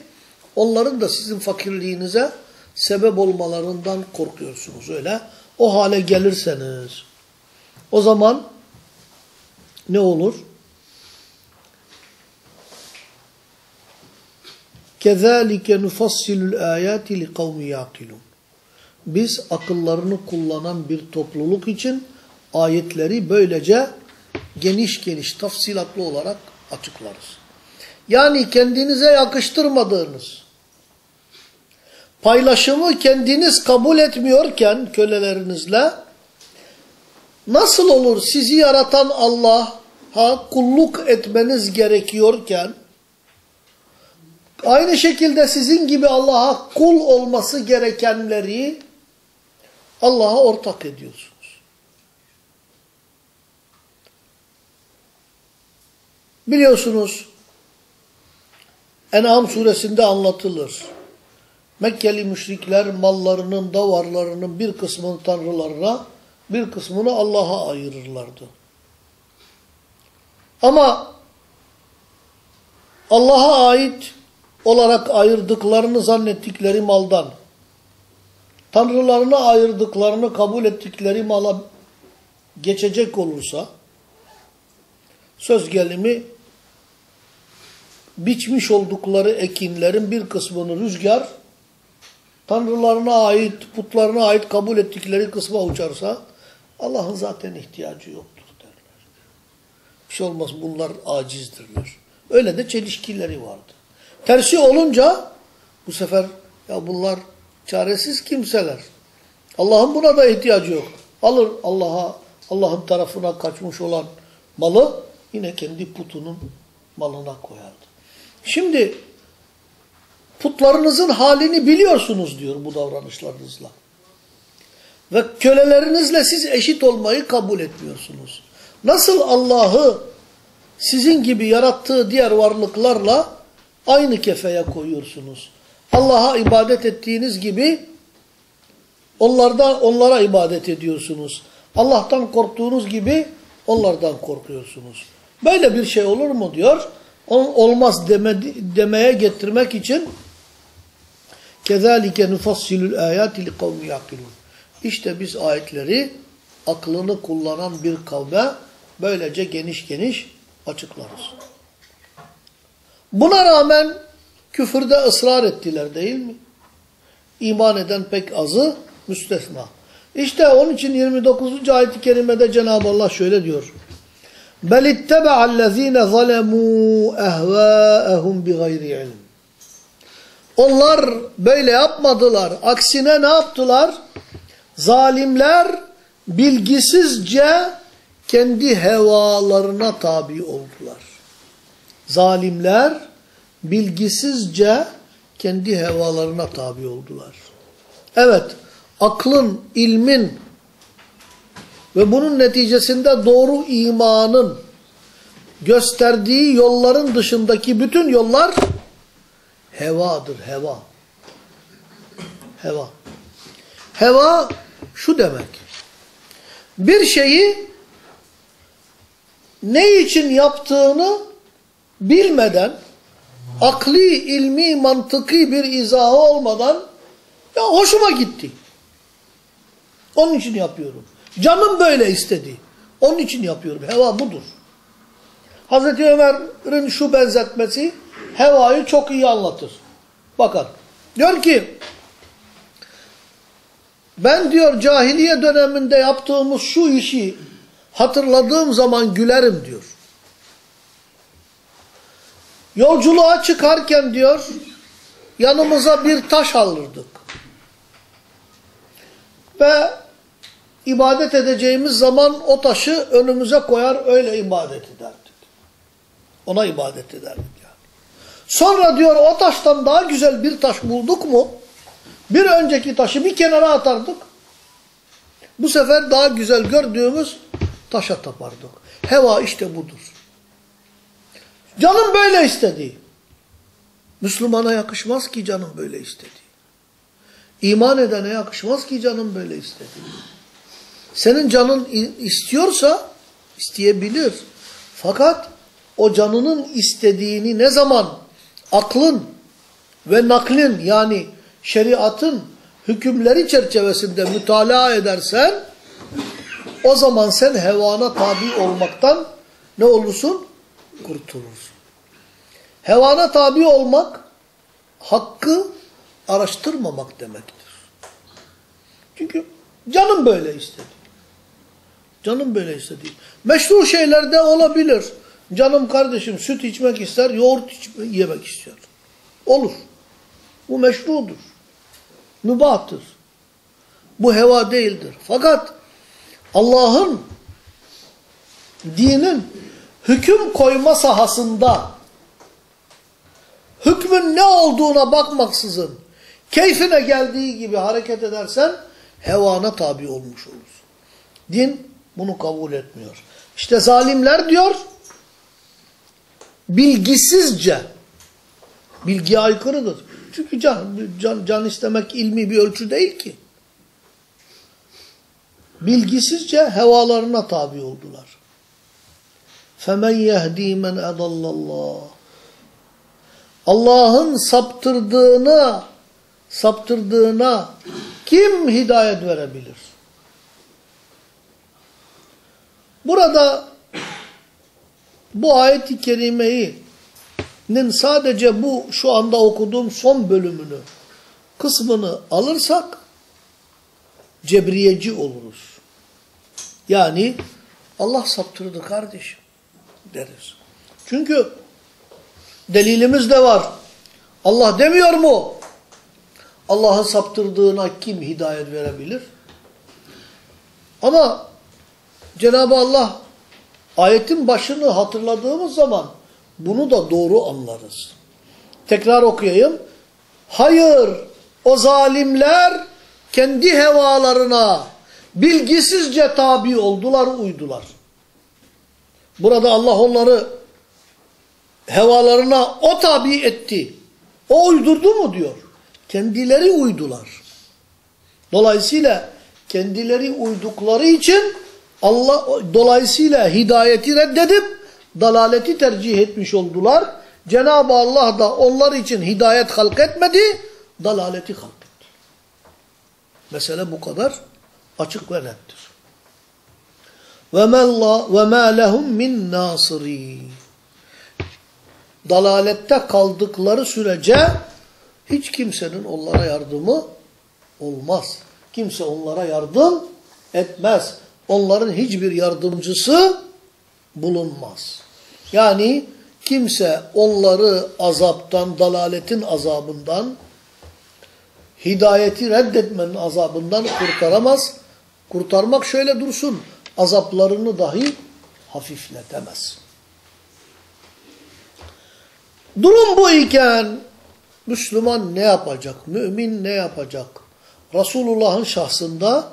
onların da sizin fakirliğinize sebep olmalarından korkuyorsunuz öyle. O hale gelirseniz o zaman ne olur? Kezalike nufassilul ayati li kavmi. Biz akıllarını kullanan bir topluluk için ayetleri böylece geniş geniş tafsilatlı olarak açıklarız. Yani kendinize yakıştırmadığınız paylaşımı kendiniz kabul etmiyorken kölelerinizle nasıl olur sizi yaratan Allah Allah'a kulluk etmeniz gerekiyorken, aynı şekilde sizin gibi Allah'a kul olması gerekenleri Allah'a ortak ediyorsunuz. Biliyorsunuz En'am suresinde anlatılır. Mekkeli müşrikler mallarının, davarlarının bir kısmını tanrılarına, bir kısmını Allah'a ayırırlardı. Ama Allah'a ait olarak ayırdıklarını zannettikleri maldan, tanrılarına ayırdıklarını kabul ettikleri mala geçecek olursa, söz gelimi biçmiş oldukları ekinlerin bir kısmını rüzgar, tanrılarına ait, putlarına ait kabul ettikleri kısma uçarsa, Allah'ın zaten ihtiyacı derler. Bir şey olmaz bunlar acizdirler. Öyle de çelişkileri vardı. Tersi olunca bu sefer ya bunlar çaresiz kimseler. Allah'ın buna da ihtiyacı yok. Alır Allah'a, Allah'ın tarafına kaçmış olan malı yine kendi putunun malına koyardı. Şimdi putlarınızın halini biliyorsunuz diyor bu davranışlarınızla. Ve kölelerinizle siz eşit olmayı kabul etmiyorsunuz. Nasıl Allah'ı sizin gibi yarattığı diğer varlıklarla aynı kefeye koyuyorsunuz. Allah'a ibadet ettiğiniz gibi onlardan onlara ibadet ediyorsunuz. Allah'tan korktuğunuz gibi onlardan korkuyorsunuz. Böyle bir şey olur mu diyor. Olmaz deme, demeye getirmek için nufassilul ayati li kavmi yakilun. İşte biz ayetleri aklını kullanan bir kavme böylece geniş geniş açıklarız. Buna rağmen küfürde ısrar ettiler değil mi? İman eden pek azı müstesna. İşte onun için 29. ayet-i kerimede Cenab-ı Allah şöyle diyor. بَلِ اتَّبَعَ الَّذ۪ينَ ظَلَمُوا اَهْوَاءَهُمْ بِغَيْرِ ilm. Onlar böyle yapmadılar. Aksine ne yaptılar? Zalimler bilgisizce kendi hevalarına tabi oldular. Zalimler bilgisizce kendi hevalarına tabi oldular. Evet, aklın, ilmin ve bunun neticesinde doğru imanın gösterdiği yolların dışındaki bütün yollar hevadır, heva. Heva. Heva şu demek. Bir şeyi ne için yaptığını bilmeden, akli, ilmi, mantıki bir izahı olmadan ya hoşuma gitti. Onun için yapıyorum. Canım böyle istedi. Onun için yapıyorum. Heva budur. Hazreti Ömer'in şu benzetmesi hevayı çok iyi anlatır. Bakın. Diyor ki ben diyor cahiliye döneminde yaptığımız şu işi hatırladığım zaman gülerim diyor. Yolculuğa çıkarken diyor yanımıza bir taş alırdık. Ve ibadet edeceğimiz zaman o taşı önümüze koyar öyle ibadet ederdik. Ona ibadet ederdik yani. Sonra diyor o taştan daha güzel bir taş bulduk mu bir önceki taşı bir kenara atardık. Bu sefer daha güzel gördüğümüz taşa tapardık. Heva işte budur. Canım böyle istedi. Müslümana yakışmaz ki canım böyle istedi. İman edene yakışmaz ki canım böyle istedi. Senin canın istiyorsa isteyebilir. Fakat o canının istediğini ne zaman aklın ve naklin yani şeriatın hükümleri çerçevesinde mütalaa edersen o zaman sen hevana tabi olmaktan ne olursun? Kurtulursun. Hevana tabi olmak hakkı araştırmamak demektir. Çünkü canım böyle istedi. Canım böyle istedi. Meşru şeyler de olabilir. Canım kardeşim süt içmek ister, yoğurt içme, yemek istiyor. Olur. Bu meşrudur. Mübahtır. Bu heva değildir. Fakat Allah'ın dinin hüküm koyma sahasında hükmün ne olduğuna bakmaksızın keyfine geldiği gibi hareket edersen hevana tabi olmuş olursun. Din bunu kabul etmiyor. İşte zalimler diyor bilgisizce bilgiye aykırıdır. Çünkü can, can, can istemek ilmi bir ölçü değil ki Bilgisizce hevalarına tabi oldular. فَمَنْ يَهْد۪ي مَنْ اَضَلَّ اللّٰهِ Allah'ın saptırdığına saptırdığına kim hidayet verebilir? Burada bu ayet-i kerimenin sadece bu şu anda okuduğum son bölümünü kısmını alırsak cebriyeci oluruz. Yani Allah saptırdı kardeşim deriz. Çünkü delilimiz de var. Allah demiyor mu? Allah'ın saptırdığına kim hidayet verebilir? Ama Cenab-ı Allah ayetin başını hatırladığımız zaman bunu da doğru anlarız. Tekrar okuyayım. Hayır o zalimler kendi hevalarına bilgisizce tabi oldular, uydular. Burada Allah onları hevalarına o tabi etti. O uydurdu mu diyor. Kendileri uydular. Dolayısıyla kendileri uydukları için Allah dolayısıyla hidayeti reddedip dalaleti tercih etmiş oldular. Cenab-ı Allah da onlar için hidayet halk etmedi, dalaleti halk etti. Mesele bu kadar açık ve nettir. Ma lehum min nasiri. Dalalette kaldıkları sürece hiç kimsenin onlara yardımı olmaz. Kimse onlara yardım etmez. Onların hiçbir yardımcısı bulunmaz. Yani kimse onları azaptan, dalaletin azabından, hidayeti reddetmenin azabından kurtaramaz. Kurtarmak şöyle dursun, azaplarını dahi hafifletemez. Durum bu iken Müslüman ne yapacak? Mümin ne yapacak? Resulullah'ın şahsında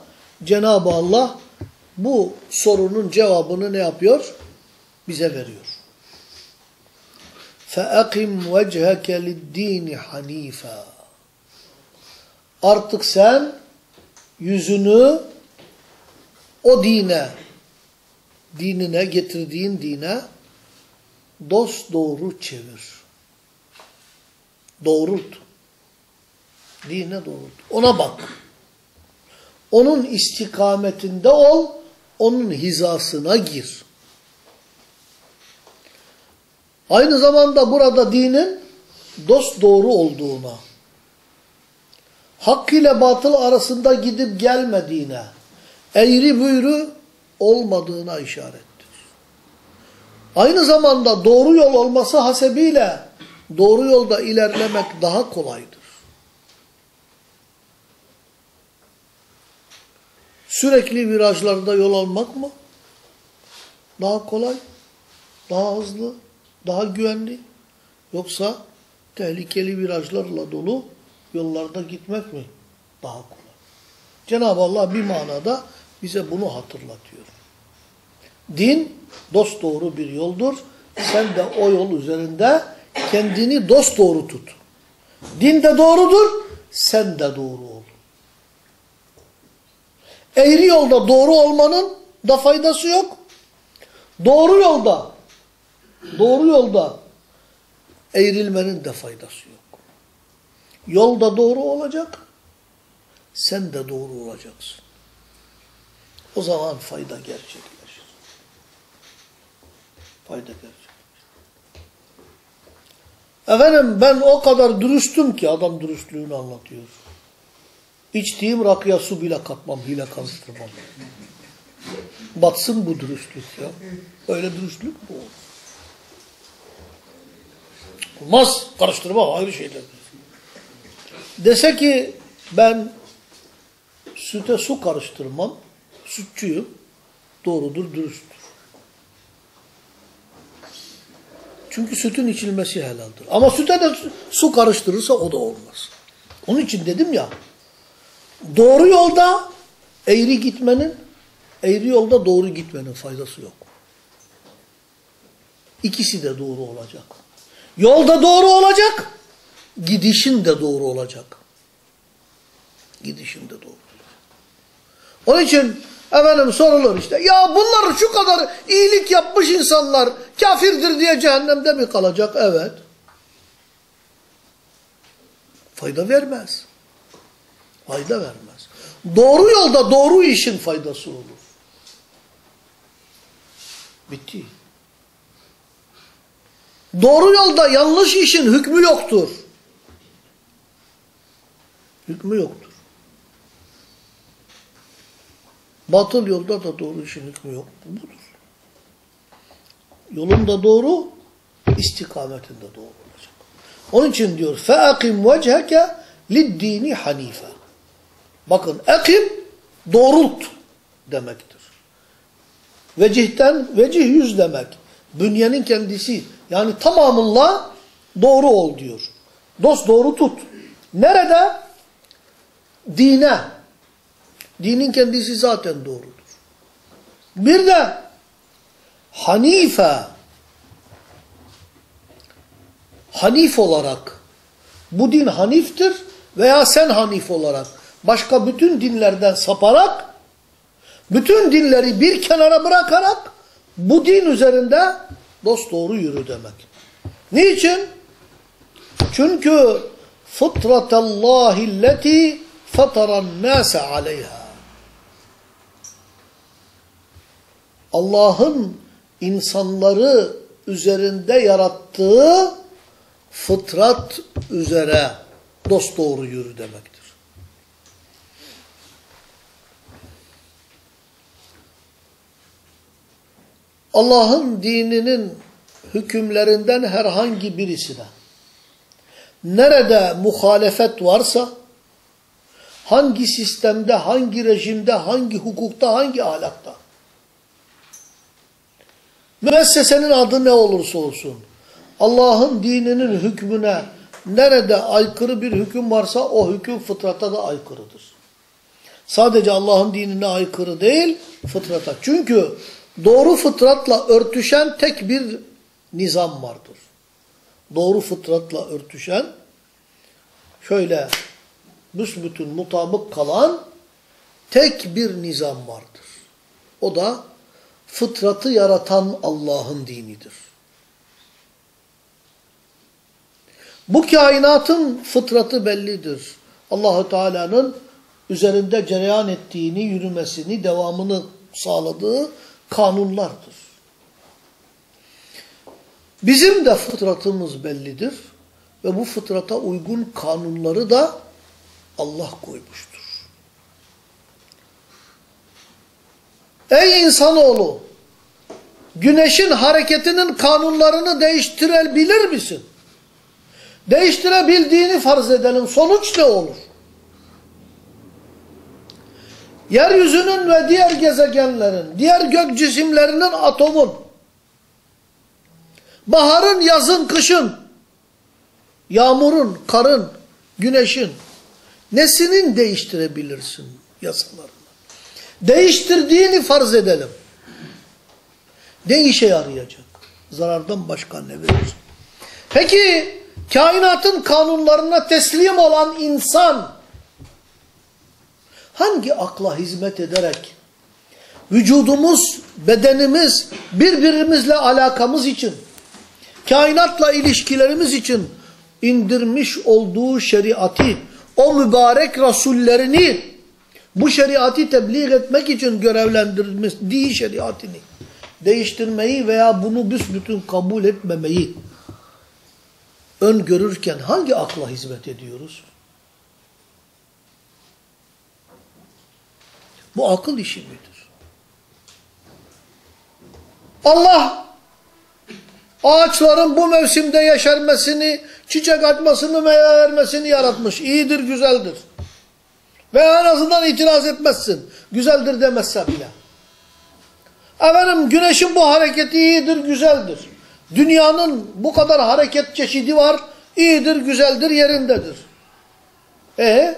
Cenab-ı Allah bu sorunun cevabını ne yapıyor? Bize veriyor. فَاَقِمْ وَجْهَكَ لِلدِّينِ حَن۪يفًا Artık sen yüzünü o dine, dinine, getirdiğin dine dost doğru çevir. Doğrult. Dine doğrult. Ona bak. Onun istikametinde ol, onun hizasına gir. Aynı zamanda burada dinin dost doğru olduğuna, hak ile batıl arasında gidip gelmediğine, eğri büğrü olmadığına işarettir. Aynı zamanda doğru yol olması hasebiyle doğru yolda ilerlemek daha kolaydır. Sürekli virajlarda yol almak mı? Daha kolay, daha hızlı, daha güvenli. Yoksa tehlikeli virajlarla dolu yollarda gitmek mi daha kolay? Cenab-ı Allah bir manada bize bunu hatırlatıyor. Din dost doğru bir yoldur. Sen de o yol üzerinde kendini dost doğru tut. Din de doğrudur, sen de doğru ol. Eğri yolda doğru olmanın da faydası yok. Doğru yolda, doğru yolda eğrilmenin de faydası yok. Yolda doğru olacak, sen de doğru olacaksın. O zaman fayda gerçekleşir. Fayda gerçekleşir. Efendim ben o kadar dürüstüm ki adam dürüstlüğünü anlatıyor. İçtiğim rakıya su bile katmam, hile karıştırmam. Batsın bu dürüstlük ya. Öyle dürüstlük bu olur. Olmaz. Karıştırma ayrı şeyler. Dese ki ben süte su karıştırmam, sütçüyüm, doğrudur, dürüsttür. Çünkü sütün içilmesi helaldir. Ama süte de su karıştırırsa o da olmaz. Onun için dedim ya, doğru yolda eğri gitmenin, eğri yolda doğru gitmenin faydası yok. İkisi de doğru olacak. Yolda doğru olacak, gidişin de doğru olacak. Gidişin de doğru olacak. Onun için efendim sorulur işte, ya bunlar şu kadar iyilik yapmış insanlar kafirdir diye cehennemde mi kalacak? Evet. Fayda vermez. Fayda vermez. Doğru yolda doğru işin faydası olur. Bitti. Doğru yolda yanlış işin hükmü yoktur. Hükmü yoktur. Batıl yolda da doğru işin hükmü yok. Budur. Yolun da doğru, istikametin de doğru olacak. Onun için diyor فَاَقِمْ وَجْهَكَ لِلْدِّينِ حَن۪يفًا Bakın ekim doğrult demektir. Vecihten, vecih yüz demek. Bünyenin kendisi. Yani tamamıyla doğru ol diyor. Dost doğru tut. Nerede? Dine. Dinin kendisi zaten doğrudur. Bir de Hanife Hanif olarak bu din Haniftir veya sen Hanif olarak başka bütün dinlerden saparak bütün dinleri bir kenara bırakarak bu din üzerinde dosdoğru yürü demek. Niçin? Çünkü fıtratallahi lleti fataran nase aleyha. Allah'ın insanları üzerinde yarattığı fıtrat üzere dosdoğru yürü demektir. Allah'ın dininin hükümlerinden herhangi birisine nerede muhalefet varsa hangi sistemde, hangi rejimde, hangi hukukta, hangi ahlakta müessesenin adı ne olursa olsun Allah'ın dininin hükmüne nerede aykırı bir hüküm varsa o hüküm fıtrata da aykırıdır. Sadece Allah'ın dinine aykırı değil, fıtrata. Çünkü doğru fıtratla örtüşen tek bir nizam vardır. Doğru fıtratla örtüşen, şöyle büsbütün mutabık kalan tek bir nizam vardır. O da fıtratı yaratan Allah'ın dinidir. Bu kainatın fıtratı bellidir. Allahu Teala'nın üzerinde cereyan ettiğini, yürümesini, devamını sağladığı kanunlardır. Bizim de fıtratımız bellidir ve bu fıtrata uygun kanunları da Allah koymuştur. Ey insanoğlu! Güneşin hareketinin kanunlarını değiştirebilir misin? Değiştirebildiğini farz edelim. Sonuç ne olur? Yeryüzünün ve diğer gezegenlerin, diğer gök cisimlerinin atomun, baharın, yazın, kışın, yağmurun, karın, güneşin, nesinin değiştirebilirsin yasalarını? Değiştirdiğini farz edelim. Ne işe yarayacak? Zarardan başka ne verir? Peki, kainatın kanunlarına teslim olan insan, hangi akla hizmet ederek vücudumuz, bedenimiz, birbirimizle alakamız için, kainatla ilişkilerimiz için indirmiş olduğu şeriatı, o mübarek rasullerini bu şeriatı tebliğ etmek için görevlendirdiği şeriatını değiştirmeyi veya bunu büsbütün kabul etmemeyi öngörürken hangi akla hizmet ediyoruz? Bu akıl işi midir? Allah ağaçların bu mevsimde yeşermesini, çiçek açmasını, meyve vermesini yaratmış. İyidir, güzeldir. Ve en azından itiraz etmezsin. Güzeldir demezse bile. Efendim güneşin bu hareketi iyidir, güzeldir. Dünyanın bu kadar hareket çeşidi var, iyidir, güzeldir, yerindedir. E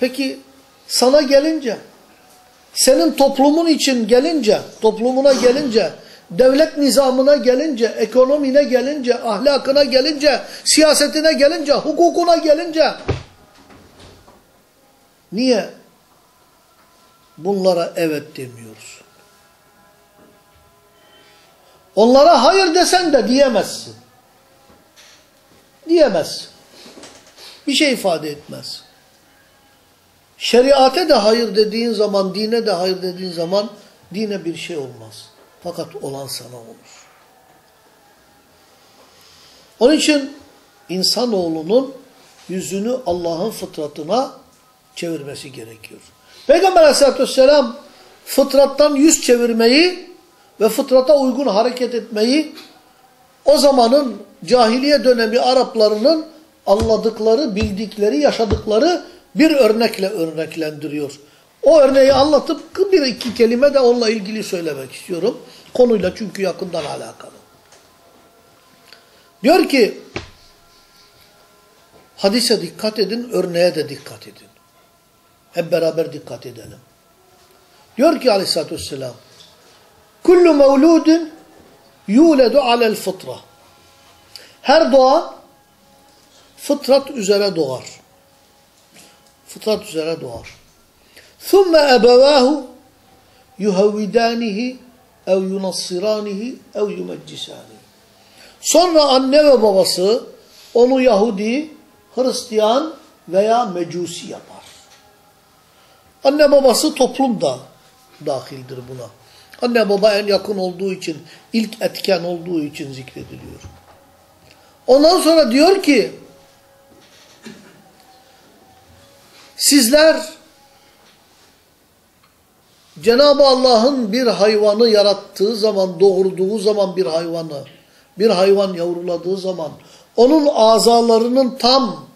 Peki sana gelince, senin toplumun için gelince, toplumuna gelince, devlet nizamına gelince, ekonomine gelince, ahlakına gelince, siyasetine gelince, hukukuna gelince, niye bunlara evet demiyoruz? Onlara hayır desen de diyemezsin. Diyemezsin. bir şey ifade etmez. Şeriate de hayır dediğin zaman, dine de hayır dediğin zaman dine bir şey olmaz. Fakat olan sana olur. Onun için insanoğlunun yüzünü Allah'ın fıtratına çevirmesi gerekiyor. Peygamber aleyhissalatü vesselam fıtrattan yüz çevirmeyi ve fıtrata uygun hareket etmeyi o zamanın cahiliye dönemi Araplarının anladıkları, bildikleri, yaşadıkları bir örnekle örneklendiriyor. O örneği anlatıp bir iki kelime de onunla ilgili söylemek istiyorum. Konuyla çünkü yakından alakalı. Diyor ki hadise dikkat edin, örneğe de dikkat edin. Hep beraber dikkat edelim. Diyor ki aleyhissalatü vesselam Kullu mevludun yuledu alel fıtra Her doğan fıtrat üzere doğar. Fıtrat üzere doğar. Thumme ebevâhu yuhevvidânihi ev yunassirânihi ev yumeccisânihi Sonra anne ve babası onu Yahudi, Hristiyan veya Mecusi yapar. Anne babası toplum da dahildir buna. Anne baba en yakın olduğu için, ilk etken olduğu için zikrediliyor. Ondan sonra diyor ki, sizler Cenab-ı Allah'ın bir hayvanı yarattığı zaman, doğurduğu zaman bir hayvanı, bir hayvan yavruladığı zaman, onun azalarının tam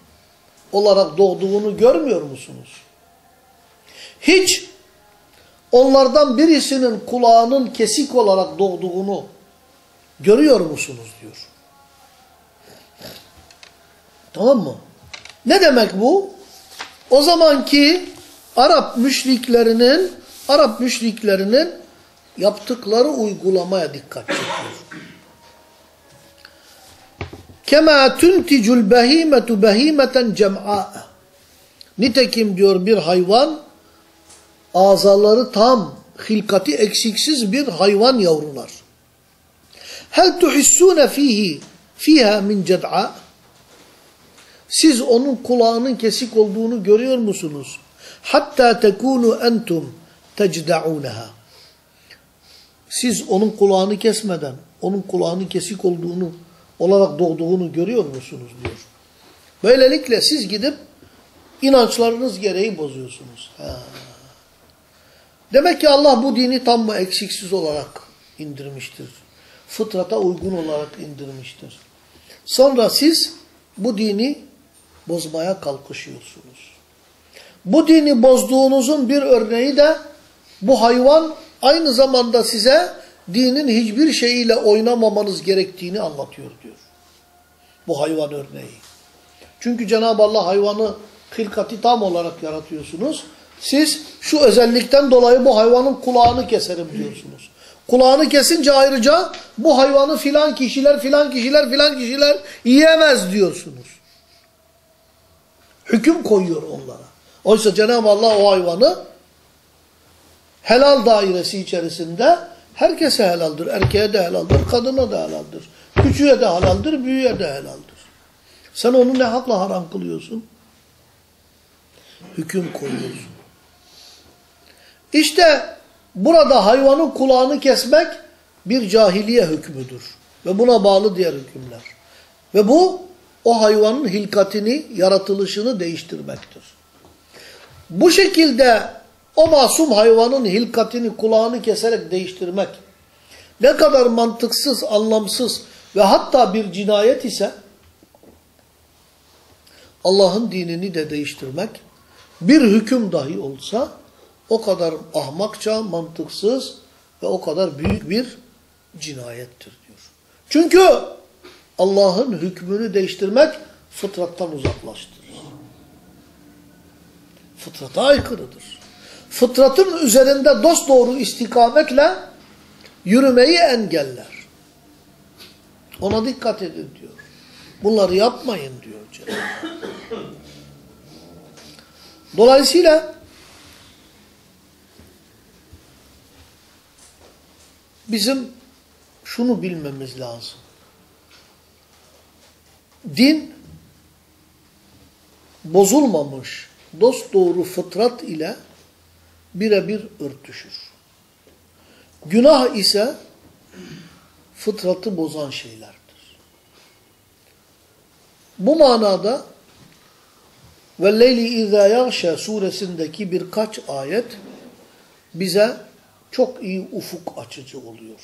olarak doğduğunu görmüyor musunuz? Hiç onlardan birisinin kulağının kesik olarak doğduğunu görüyor musunuz diyor. Tamam mı? Ne demek bu? O zamanki Arap müşriklerinin Arap müşriklerinin yaptıkları uygulamaya dikkat çekiyor. Kema tunticul behimetu behimeten cem'a. Nitekim diyor bir hayvan azaları tam, hilkati eksiksiz bir hayvan yavrular. Hel tuhissune fihi fiha min ced'a? Siz onun kulağının kesik olduğunu görüyor musunuz? Hatta tekunu entum tecda'uneha. Siz onun kulağını kesmeden, onun kulağının kesik olduğunu, olarak doğduğunu görüyor musunuz diyor. Böylelikle siz gidip inançlarınız gereği bozuyorsunuz. Ha. Demek ki Allah bu dini tam mı eksiksiz olarak indirmiştir. Fıtrata uygun olarak indirmiştir. Sonra siz bu dini bozmaya kalkışıyorsunuz. Bu dini bozduğunuzun bir örneği de bu hayvan aynı zamanda size dinin hiçbir şeyiyle oynamamanız gerektiğini anlatıyor diyor. Bu hayvan örneği. Çünkü Cenab-ı Allah hayvanı hilkati tam olarak yaratıyorsunuz. Siz şu özellikten dolayı bu hayvanın kulağını keserim diyorsunuz. Kulağını kesince ayrıca bu hayvanı filan kişiler filan kişiler filan kişiler yiyemez diyorsunuz. Hüküm koyuyor onlara. Oysa Cenab-ı Allah o hayvanı helal dairesi içerisinde herkese helaldir. Erkeğe de helaldir, kadına da helaldir. Küçüğe de helaldir, büyüğe de helaldir. Sen onu ne hakla haram kılıyorsun? Hüküm koyuyorsun. İşte burada hayvanın kulağını kesmek bir cahiliye hükmüdür. Ve buna bağlı diğer hükümler. Ve bu o hayvanın hilkatini, yaratılışını değiştirmektir. Bu şekilde o masum hayvanın hilkatini, kulağını keserek değiştirmek ne kadar mantıksız, anlamsız ve hatta bir cinayet ise Allah'ın dinini de değiştirmek bir hüküm dahi olsa o kadar ahmakça, mantıksız ve o kadar büyük bir cinayettir diyor. Çünkü Allah'ın hükmünü değiştirmek fıtrattan uzaklaştırır. Fıtrata aykırıdır. Fıtratın üzerinde dosdoğru istikametle yürümeyi engeller. Ona dikkat edin diyor. Bunları yapmayın diyor Cenab-ı Dolayısıyla bizim şunu bilmemiz lazım. Din bozulmamış dosdoğru fıtrat ile birebir örtüşür. Günah ise fıtratı bozan şeylerdir. Bu manada ve Leyli İzâ Yağşe suresindeki birkaç ayet bize çok iyi ufuk açıcı oluyor.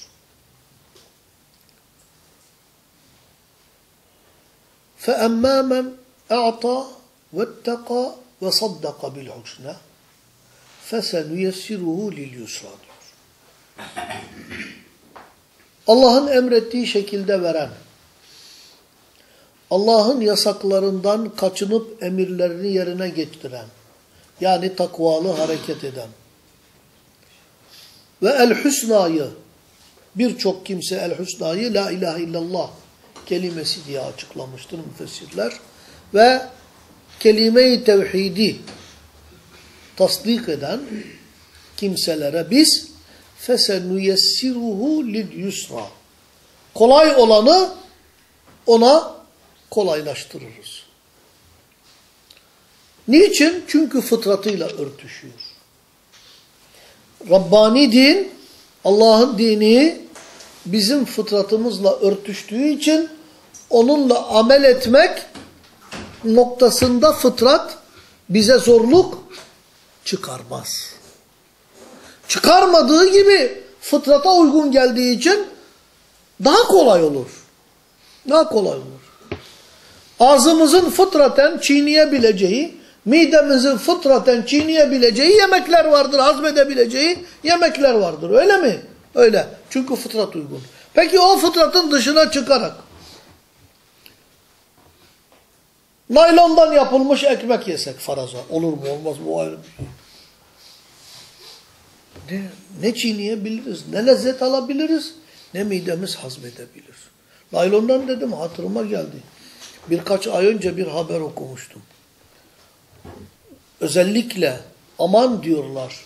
فَأَمَّا مَنْ اَعْطَى وَاتَّقَى وَصَدَّقَ بِالْحُسْنَى فَسَنُيَسِّرُهُ لِلْيُسْرَى diyor. Allah'ın emrettiği şekilde veren, Allah'ın yasaklarından kaçınıp emirlerini yerine getiren, yani takvalı hareket eden, ve el-husnayı, birçok kimse el-husnayı la ilahe illallah kelimesi diye açıklamıştır müfessirler ve kelime-i tevhidi tasdik eden kimselere biz fesenuyessiruhu lil yusra kolay olanı ona kolaylaştırırız. Niçin? Çünkü fıtratıyla örtüşüyor. Rabbani din, Allah'ın dini bizim fıtratımızla örtüştüğü için onunla amel etmek noktasında fıtrat bize zorluk çıkarmaz. Çıkarmadığı gibi fıtrata uygun geldiği için daha kolay olur. Daha kolay olur. Ağzımızın fıtraten çiğneyebileceği, midemizin fıtraten çiğneyebileceği yemekler vardır, hazmedebileceği yemekler vardır. Öyle mi? Öyle. Çünkü fıtrat uygun. Peki o fıtratın dışına çıkarak naylondan yapılmış ekmek yesek faraza olur mu olmaz mı o ayrı bir şey. Ne, ne çiğneyebiliriz, ne lezzet alabiliriz, ne midemiz hazmedebilir. Naylondan dedim hatırıma geldi. Birkaç ay önce bir haber okumuştum. Özellikle aman diyorlar.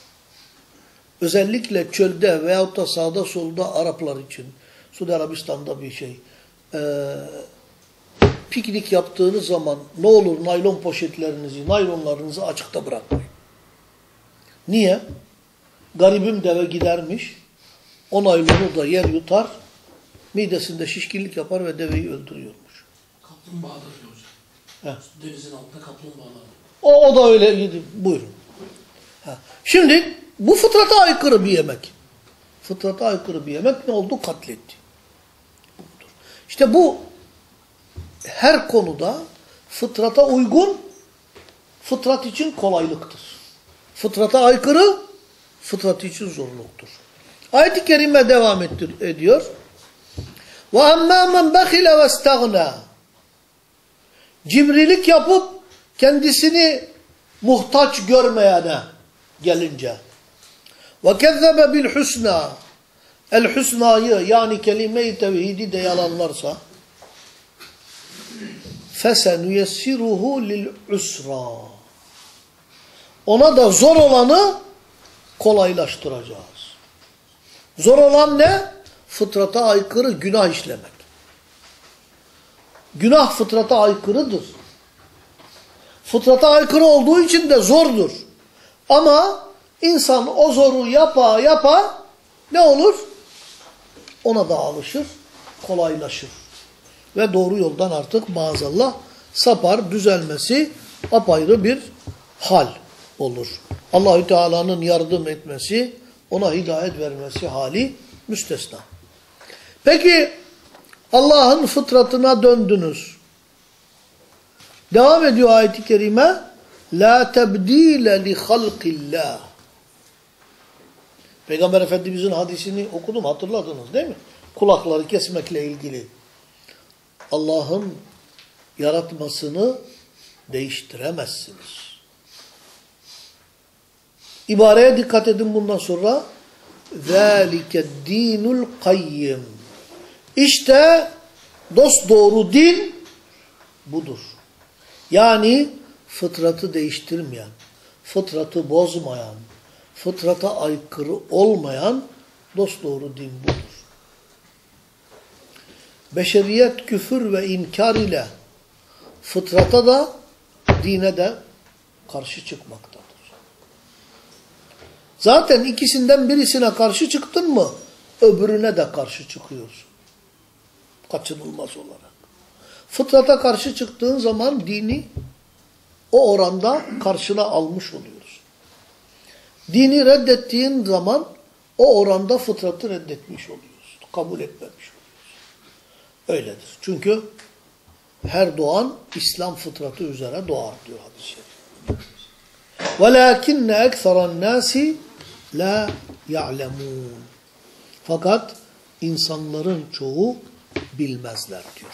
Özellikle çölde veyahut da sağda solda Araplar için. Suudi Arabistan'da bir şey. Ee, piknik yaptığınız zaman ne olur naylon poşetlerinizi, naylonlarınızı açıkta bırakmayın. Niye? Garibim deve gidermiş. O naylonu da yer yutar. Midesinde şişkinlik yapar ve deveyi öldürüyormuş. Kaplumbağadır hocam. Denizin altında kaplumbağalar. O, o da öyle. Buyurun. Ha. Şimdi bu fıtrata aykırı bir yemek. Fıtrata aykırı bir yemek ne oldu? Katletti. Budur. İşte bu her konuda fıtrata uygun, fıtrat için kolaylıktır. Fıtrata aykırı, fıtrat için zorluktur. Ayet-i Kerime devam ettir, ediyor. وَاَمَّا مَنْ بَخِلَ وَاسْتَغْنَى Cimrilik yapıp kendisini muhtaç görmeyene gelince ve kezzebe bil husna el husnayı yani kelime-i tevhidi de yalanlarsa fesenüyessiruhu lil usra ona da zor olanı kolaylaştıracağız. Zor olan ne? Fıtrata aykırı günah işlemek. Günah fıtrata aykırıdır. Fıtrata aykırı olduğu için de zordur. Ama insan o zoru yapa yapa ne olur? Ona da alışır, kolaylaşır. Ve doğru yoldan artık maazallah sapar, düzelmesi apayrı bir hal olur. Allahü Teala'nın yardım etmesi, ona hidayet vermesi hali müstesna. Peki Allah'ın fıtratına döndünüz. Devam ediyor ayet-i kerime. La tebdile li halqillah. Peygamber Efendimizin hadisini okudum hatırladınız değil mi? Kulakları kesmekle ilgili. Allah'ın yaratmasını değiştiremezsiniz. İbareye dikkat edin bundan sonra. ذَٰلِكَ الدِّينُ الْقَيِّمِ İşte dost doğru din budur. Yani fıtratı değiştirmeyen, fıtratı bozmayan, fıtrata aykırı olmayan dost doğru din budur. Beşeriyet küfür ve inkar ile fıtrata da dine de karşı çıkmaktadır. Zaten ikisinden birisine karşı çıktın mı öbürüne de karşı çıkıyorsun. Kaçınılmaz olarak. Fıtrata karşı çıktığın zaman dini o oranda karşına almış oluyorsun. Dini reddettiğin zaman o oranda fıtratı reddetmiş oluyorsun. Kabul etmemiş oluyorsun. Öyledir. Çünkü her doğan İslam fıtratı üzere doğar diyor hadis-i şerif. وَلَاكِنَّ اَكْثَرَ النَّاسِ لَا يَعْلَمُونَ Fakat insanların çoğu bilmezler diyor.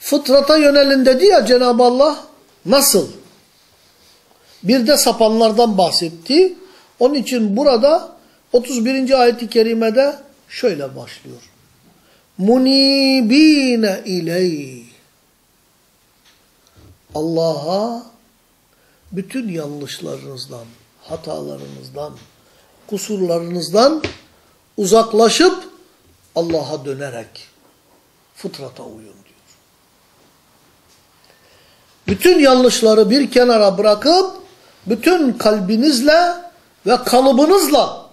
Fıtrata yönelin dedi ya Cenab-ı Allah nasıl? Bir de sapanlardan bahsetti. Onun için burada 31. ayet-i kerimede şöyle başlıyor. Munibine iley. Allah'a bütün yanlışlarınızdan, hatalarınızdan, kusurlarınızdan uzaklaşıp Allah'a dönerek fıtrata uyun. Bütün yanlışları bir kenara bırakıp bütün kalbinizle ve kalıbınızla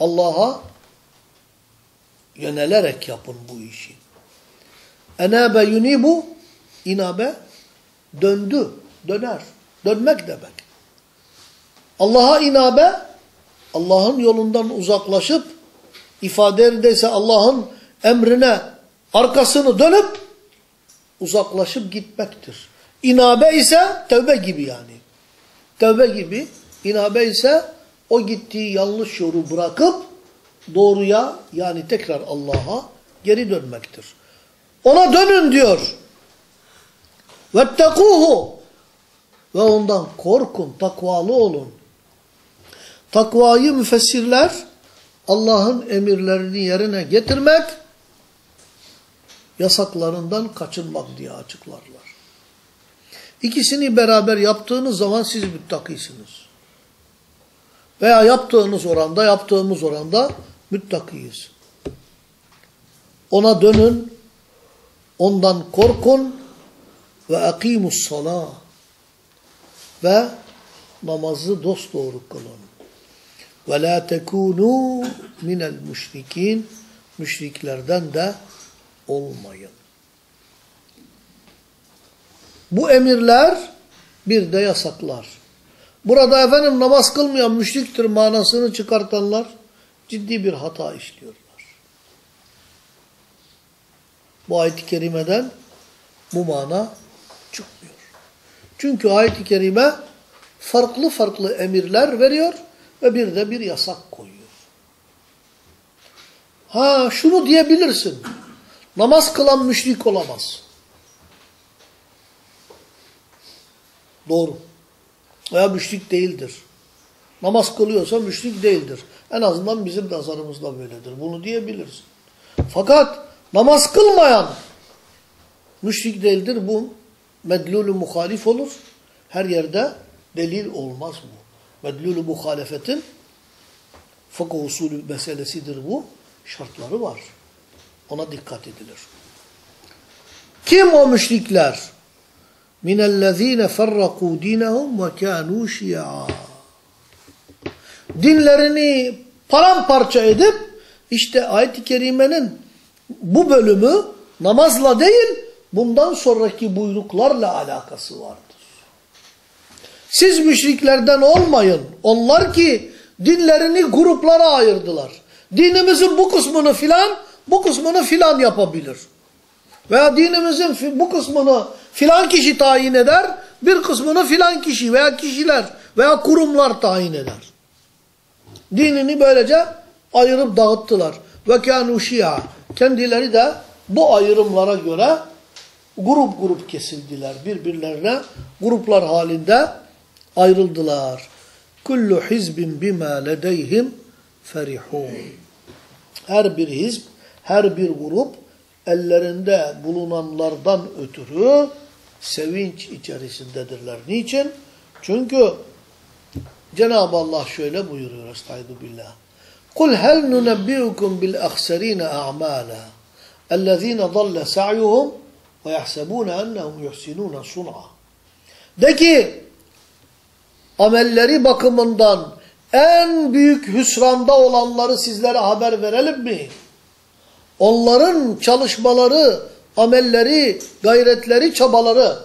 Allah'a yönelerek yapın bu işi. Enabe yunibu inabe döndü, döner. Dönmek demek. Allah'a inabe Allah'ın yolundan uzaklaşıp ifade yerindeyse Allah'ın emrine arkasını dönüp uzaklaşıp gitmektir. İnabe ise tövbe gibi yani. Tövbe gibi. İnabe ise o gittiği yanlış yolu bırakıp doğruya yani tekrar Allah'a geri dönmektir. Ona dönün diyor. Vettekuhu ve ondan korkun, takvalı olun. Takvayı müfessirler Allah'ın emirlerini yerine getirmek yasaklarından kaçınmak diye açıklarlar. İkisini beraber yaptığınız zaman siz müttakisiniz. Veya yaptığınız oranda, yaptığımız oranda müttakiyiz. Ona dönün, ondan korkun ve akimus salah ve namazı dosdoğru kılın. Ve la tekunu minel müşrikin müşriklerden de olmayın. Bu emirler bir de yasaklar. Burada efendim namaz kılmayan müşriktir manasını çıkartanlar ciddi bir hata işliyorlar. Bu ayet-i kerimeden bu mana çıkmıyor. Çünkü ayet-i kerime farklı farklı emirler veriyor ve bir de bir yasak koyuyor. Ha şunu diyebilirsin. Namaz kılan müşrik olamaz. Doğru. Veya müşrik değildir. Namaz kılıyorsa müşrik değildir. En azından bizim nazarımızda böyledir. Bunu diyebiliriz. Fakat namaz kılmayan müşrik değildir. Bu medlulü muhalif olur. Her yerde delil olmaz bu. Medlulü muhalefetin fıkıh usulü meselesidir bu. Şartları var. Ona dikkat edilir. Kim o müşrikler? Minellezine ferrakû dinehum ve kânû şi'a. Dinlerini paramparça edip işte ayet-i kerimenin bu bölümü namazla değil bundan sonraki buyruklarla alakası vardır. Siz müşriklerden olmayın. Onlar ki dinlerini gruplara ayırdılar. Dinimizin bu kısmını filan, bu kısmını filan yapabilir. Veya dinimizin bu kısmını filan kişi tayin eder, bir kısmını filan kişi veya kişiler veya kurumlar tayin eder. Dinini böylece ayırıp dağıttılar. Ve kânû. Kendileri de bu ayrımlara göre grup grup kesildiler. Birbirlerine gruplar halinde ayrıldılar. Kullu hizbin bima ledeyhim ferihun. Her bir hizb, her bir grup ellerinde bulunanlardan ötürü sevinç içerisindedirler. Niçin? Çünkü Cenab-ı Allah şöyle buyuruyor Estaizu billah. قُلْ هَلْ نُنَبِّئُكُمْ بِالْأَخْسَر۪ينَ أَعْمَالًا اَلَّذ۪ينَ ضَلَّ سَعْيُهُمْ وَيَحْسَبُونَ أَنَّهُمْ يُحْسِنُونَ صُنْعًا De ki, amelleri bakımından en büyük hüsranda olanları sizlere haber verelim mi? Onların çalışmaları, amelleri, gayretleri, çabaları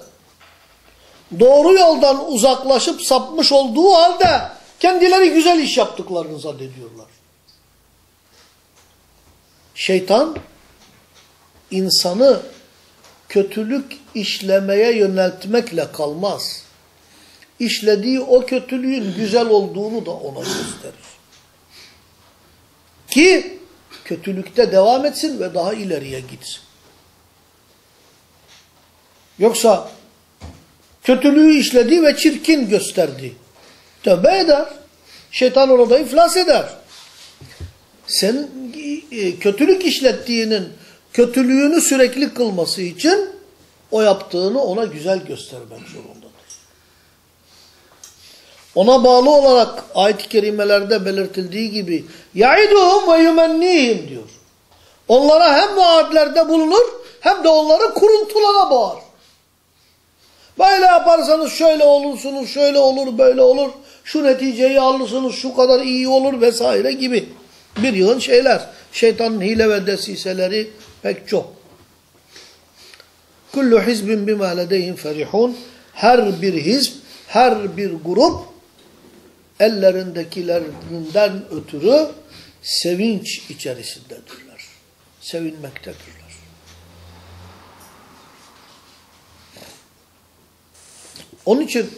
doğru yoldan uzaklaşıp sapmış olduğu halde kendileri güzel iş yaptıklarını zannediyorlar. Şeytan insanı kötülük işlemeye yöneltmekle kalmaz. İşlediği o kötülüğün güzel olduğunu da ona gösterir. Ki kötülükte devam etsin ve daha ileriye gitsin. Yoksa kötülüğü işledi ve çirkin gösterdi. Tövbe eder. Şeytan orada iflas eder. Sen e, kötülük işlettiğinin kötülüğünü sürekli kılması için o yaptığını ona güzel göstermek zorundadır. Ona bağlı olarak ayet-i kerimelerde belirtildiği gibi yaiduhum ve yumennihim diyor. Onlara hem vaatlerde bulunur hem de onları kuruntulara bağır. Böyle yaparsanız şöyle olursunuz, şöyle olur, böyle olur. Şu neticeyi alırsınız, şu kadar iyi olur vesaire gibi. Bir yığın şeyler. Şeytanın hile ve desiseleri pek çok. Kullu hizbin bima ledeyhim ferihun. Her bir hizb, her bir grup ellerindekilerden ötürü sevinç içerisindedirler. Sevinmektedirler. Onun için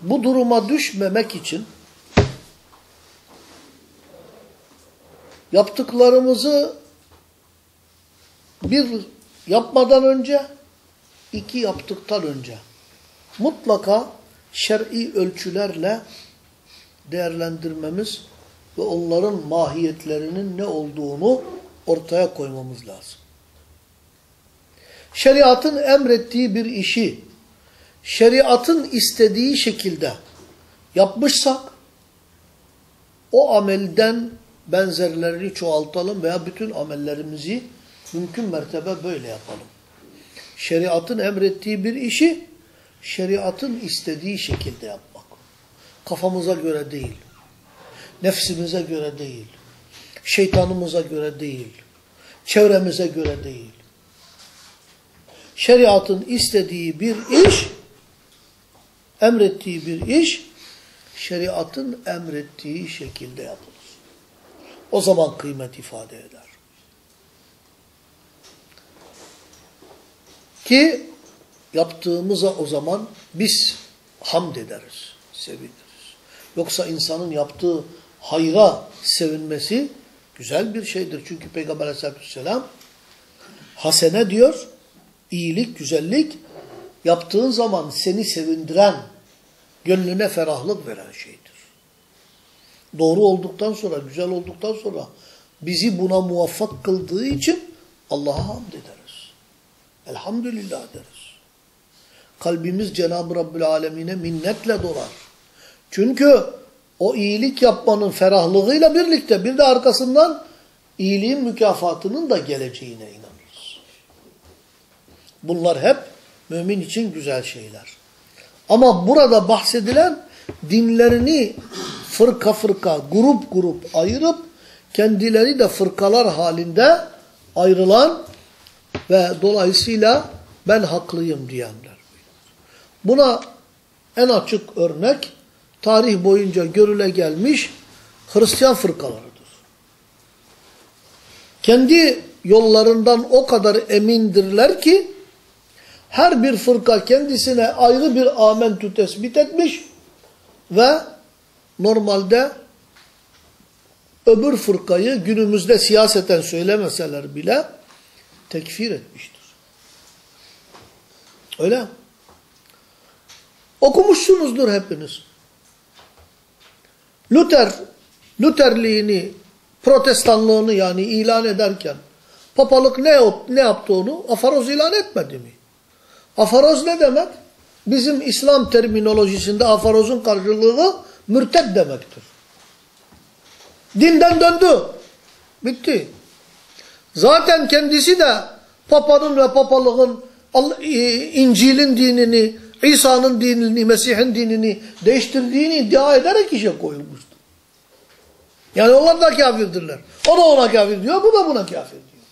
bu duruma düşmemek için yaptıklarımızı bir yapmadan önce, iki yaptıktan önce mutlaka şer'i ölçülerle değerlendirmemiz ve onların mahiyetlerinin ne olduğunu ortaya koymamız lazım. Şeriatın emrettiği bir işi şeriatın istediği şekilde yapmışsak o amelden benzerlerini çoğaltalım veya bütün amellerimizi mümkün mertebe böyle yapalım. Şeriatın emrettiği bir işi şeriatın istediği şekilde yapmak. Kafamıza göre değil. Nefsimize göre değil. Şeytanımıza göre değil. Çevremize göre değil. Şeriatın istediği bir iş, emrettiği bir iş, şeriatın emrettiği şekilde yapılır. O zaman kıymet ifade eder. Ki yaptığımıza o zaman biz hamd ederiz, seviniriz. Yoksa insanın yaptığı hayra sevinmesi güzel bir şeydir. Çünkü Peygamber aleyhissalatü vesselam hasene diyor, iyilik, güzellik yaptığın zaman seni sevindiren, gönlüne ferahlık veren şeydir. Doğru olduktan sonra, güzel olduktan sonra bizi buna muvaffak kıldığı için Allah'a hamd ederiz. Elhamdülillah deriz. Kalbimiz Cenab-ı Rabbül Alemine minnetle dolar. Çünkü o iyilik yapmanın ferahlığıyla birlikte bir de arkasından iyiliğin mükafatının da geleceğine inanırız. Bunlar hep mümin için güzel şeyler. Ama burada bahsedilen dinlerini fırka fırka, grup grup ayırıp kendileri de fırkalar halinde ayrılan ve dolayısıyla ben haklıyım diyenler. Buna en açık örnek tarih boyunca görüle gelmiş Hristiyan fırkalarıdır. Kendi yollarından o kadar emindirler ki her bir fırka kendisine ayrı bir amentü tespit etmiş ve normalde öbür fırkayı günümüzde siyaseten söylemeseler bile tekfir etmiştir. Öyle Okumuşsunuzdur hepiniz. Luther, Lutherliğini, protestanlığını yani ilan ederken papalık ne, ne yaptı onu? Afaroz ilan etmedi mi? Afaroz ne demek? Bizim İslam terminolojisinde afarozun karşılığı mürted demektir. Dinden döndü. Bitti. Zaten kendisi de papanın ve papalığın İncil'in dinini, İsa'nın dinini, Mesih'in dinini değiştirdiğini iddia ederek işe koyulmuştu. Yani onlar da kafirdirler. O da ona kafir diyor, bu da buna kafir diyor.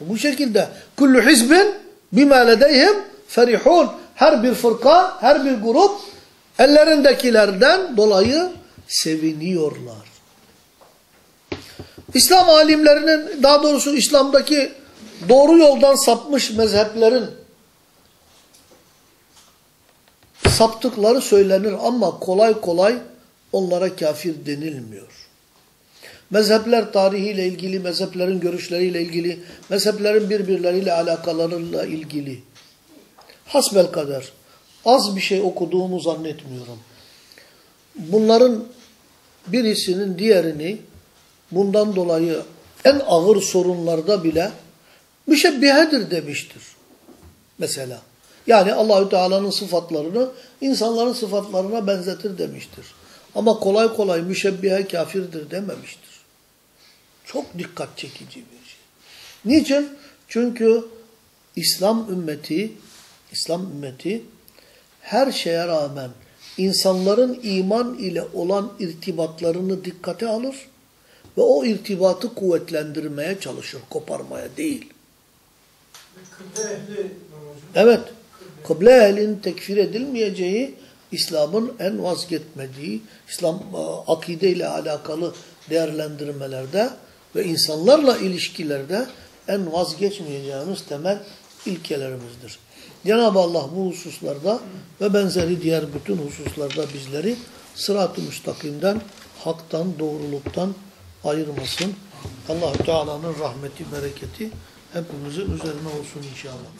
Bu şekilde kullu hizbin bima ledeyhim ferihun. Her bir fırka, her bir grup ellerindekilerden dolayı seviniyorlar. İslam alimlerinin daha doğrusu İslam'daki doğru yoldan sapmış mezheplerin saptıkları söylenir ama kolay kolay onlara kafir denilmiyor. Mezhepler tarihiyle ilgili, mezheplerin görüşleriyle ilgili, mezheplerin birbirleriyle alakalarıyla ilgili. Hasbel kadar az bir şey okuduğumu zannetmiyorum. Bunların birisinin diğerini bundan dolayı en ağır sorunlarda bile müşebbihedir demiştir. Mesela. Yani Allahü Teala'nın sıfatlarını insanların sıfatlarına benzetir demiştir. Ama kolay kolay müşebbihe kafirdir dememiştir. Çok dikkat çekici bir şey. Niçin? Çünkü İslam ümmeti İslam ümmeti her şeye rağmen insanların iman ile olan irtibatlarını dikkate alır ve o irtibatı kuvvetlendirmeye çalışır, koparmaya değil. Evet, kıble ehlinin tekfir edilmeyeceği İslam'ın en vazgeçmediği, İslam e, akide ile alakalı değerlendirmelerde ve insanlarla ilişkilerde en vazgeçmeyeceğimiz temel ilkelerimizdir. Cenab-ı Allah bu hususlarda ve benzeri diğer bütün hususlarda bizleri sırat-ı müstakimden, haktan, doğruluktan ayırmasın. allah Teala'nın rahmeti, bereketi hepimizin üzerine olsun inşallah.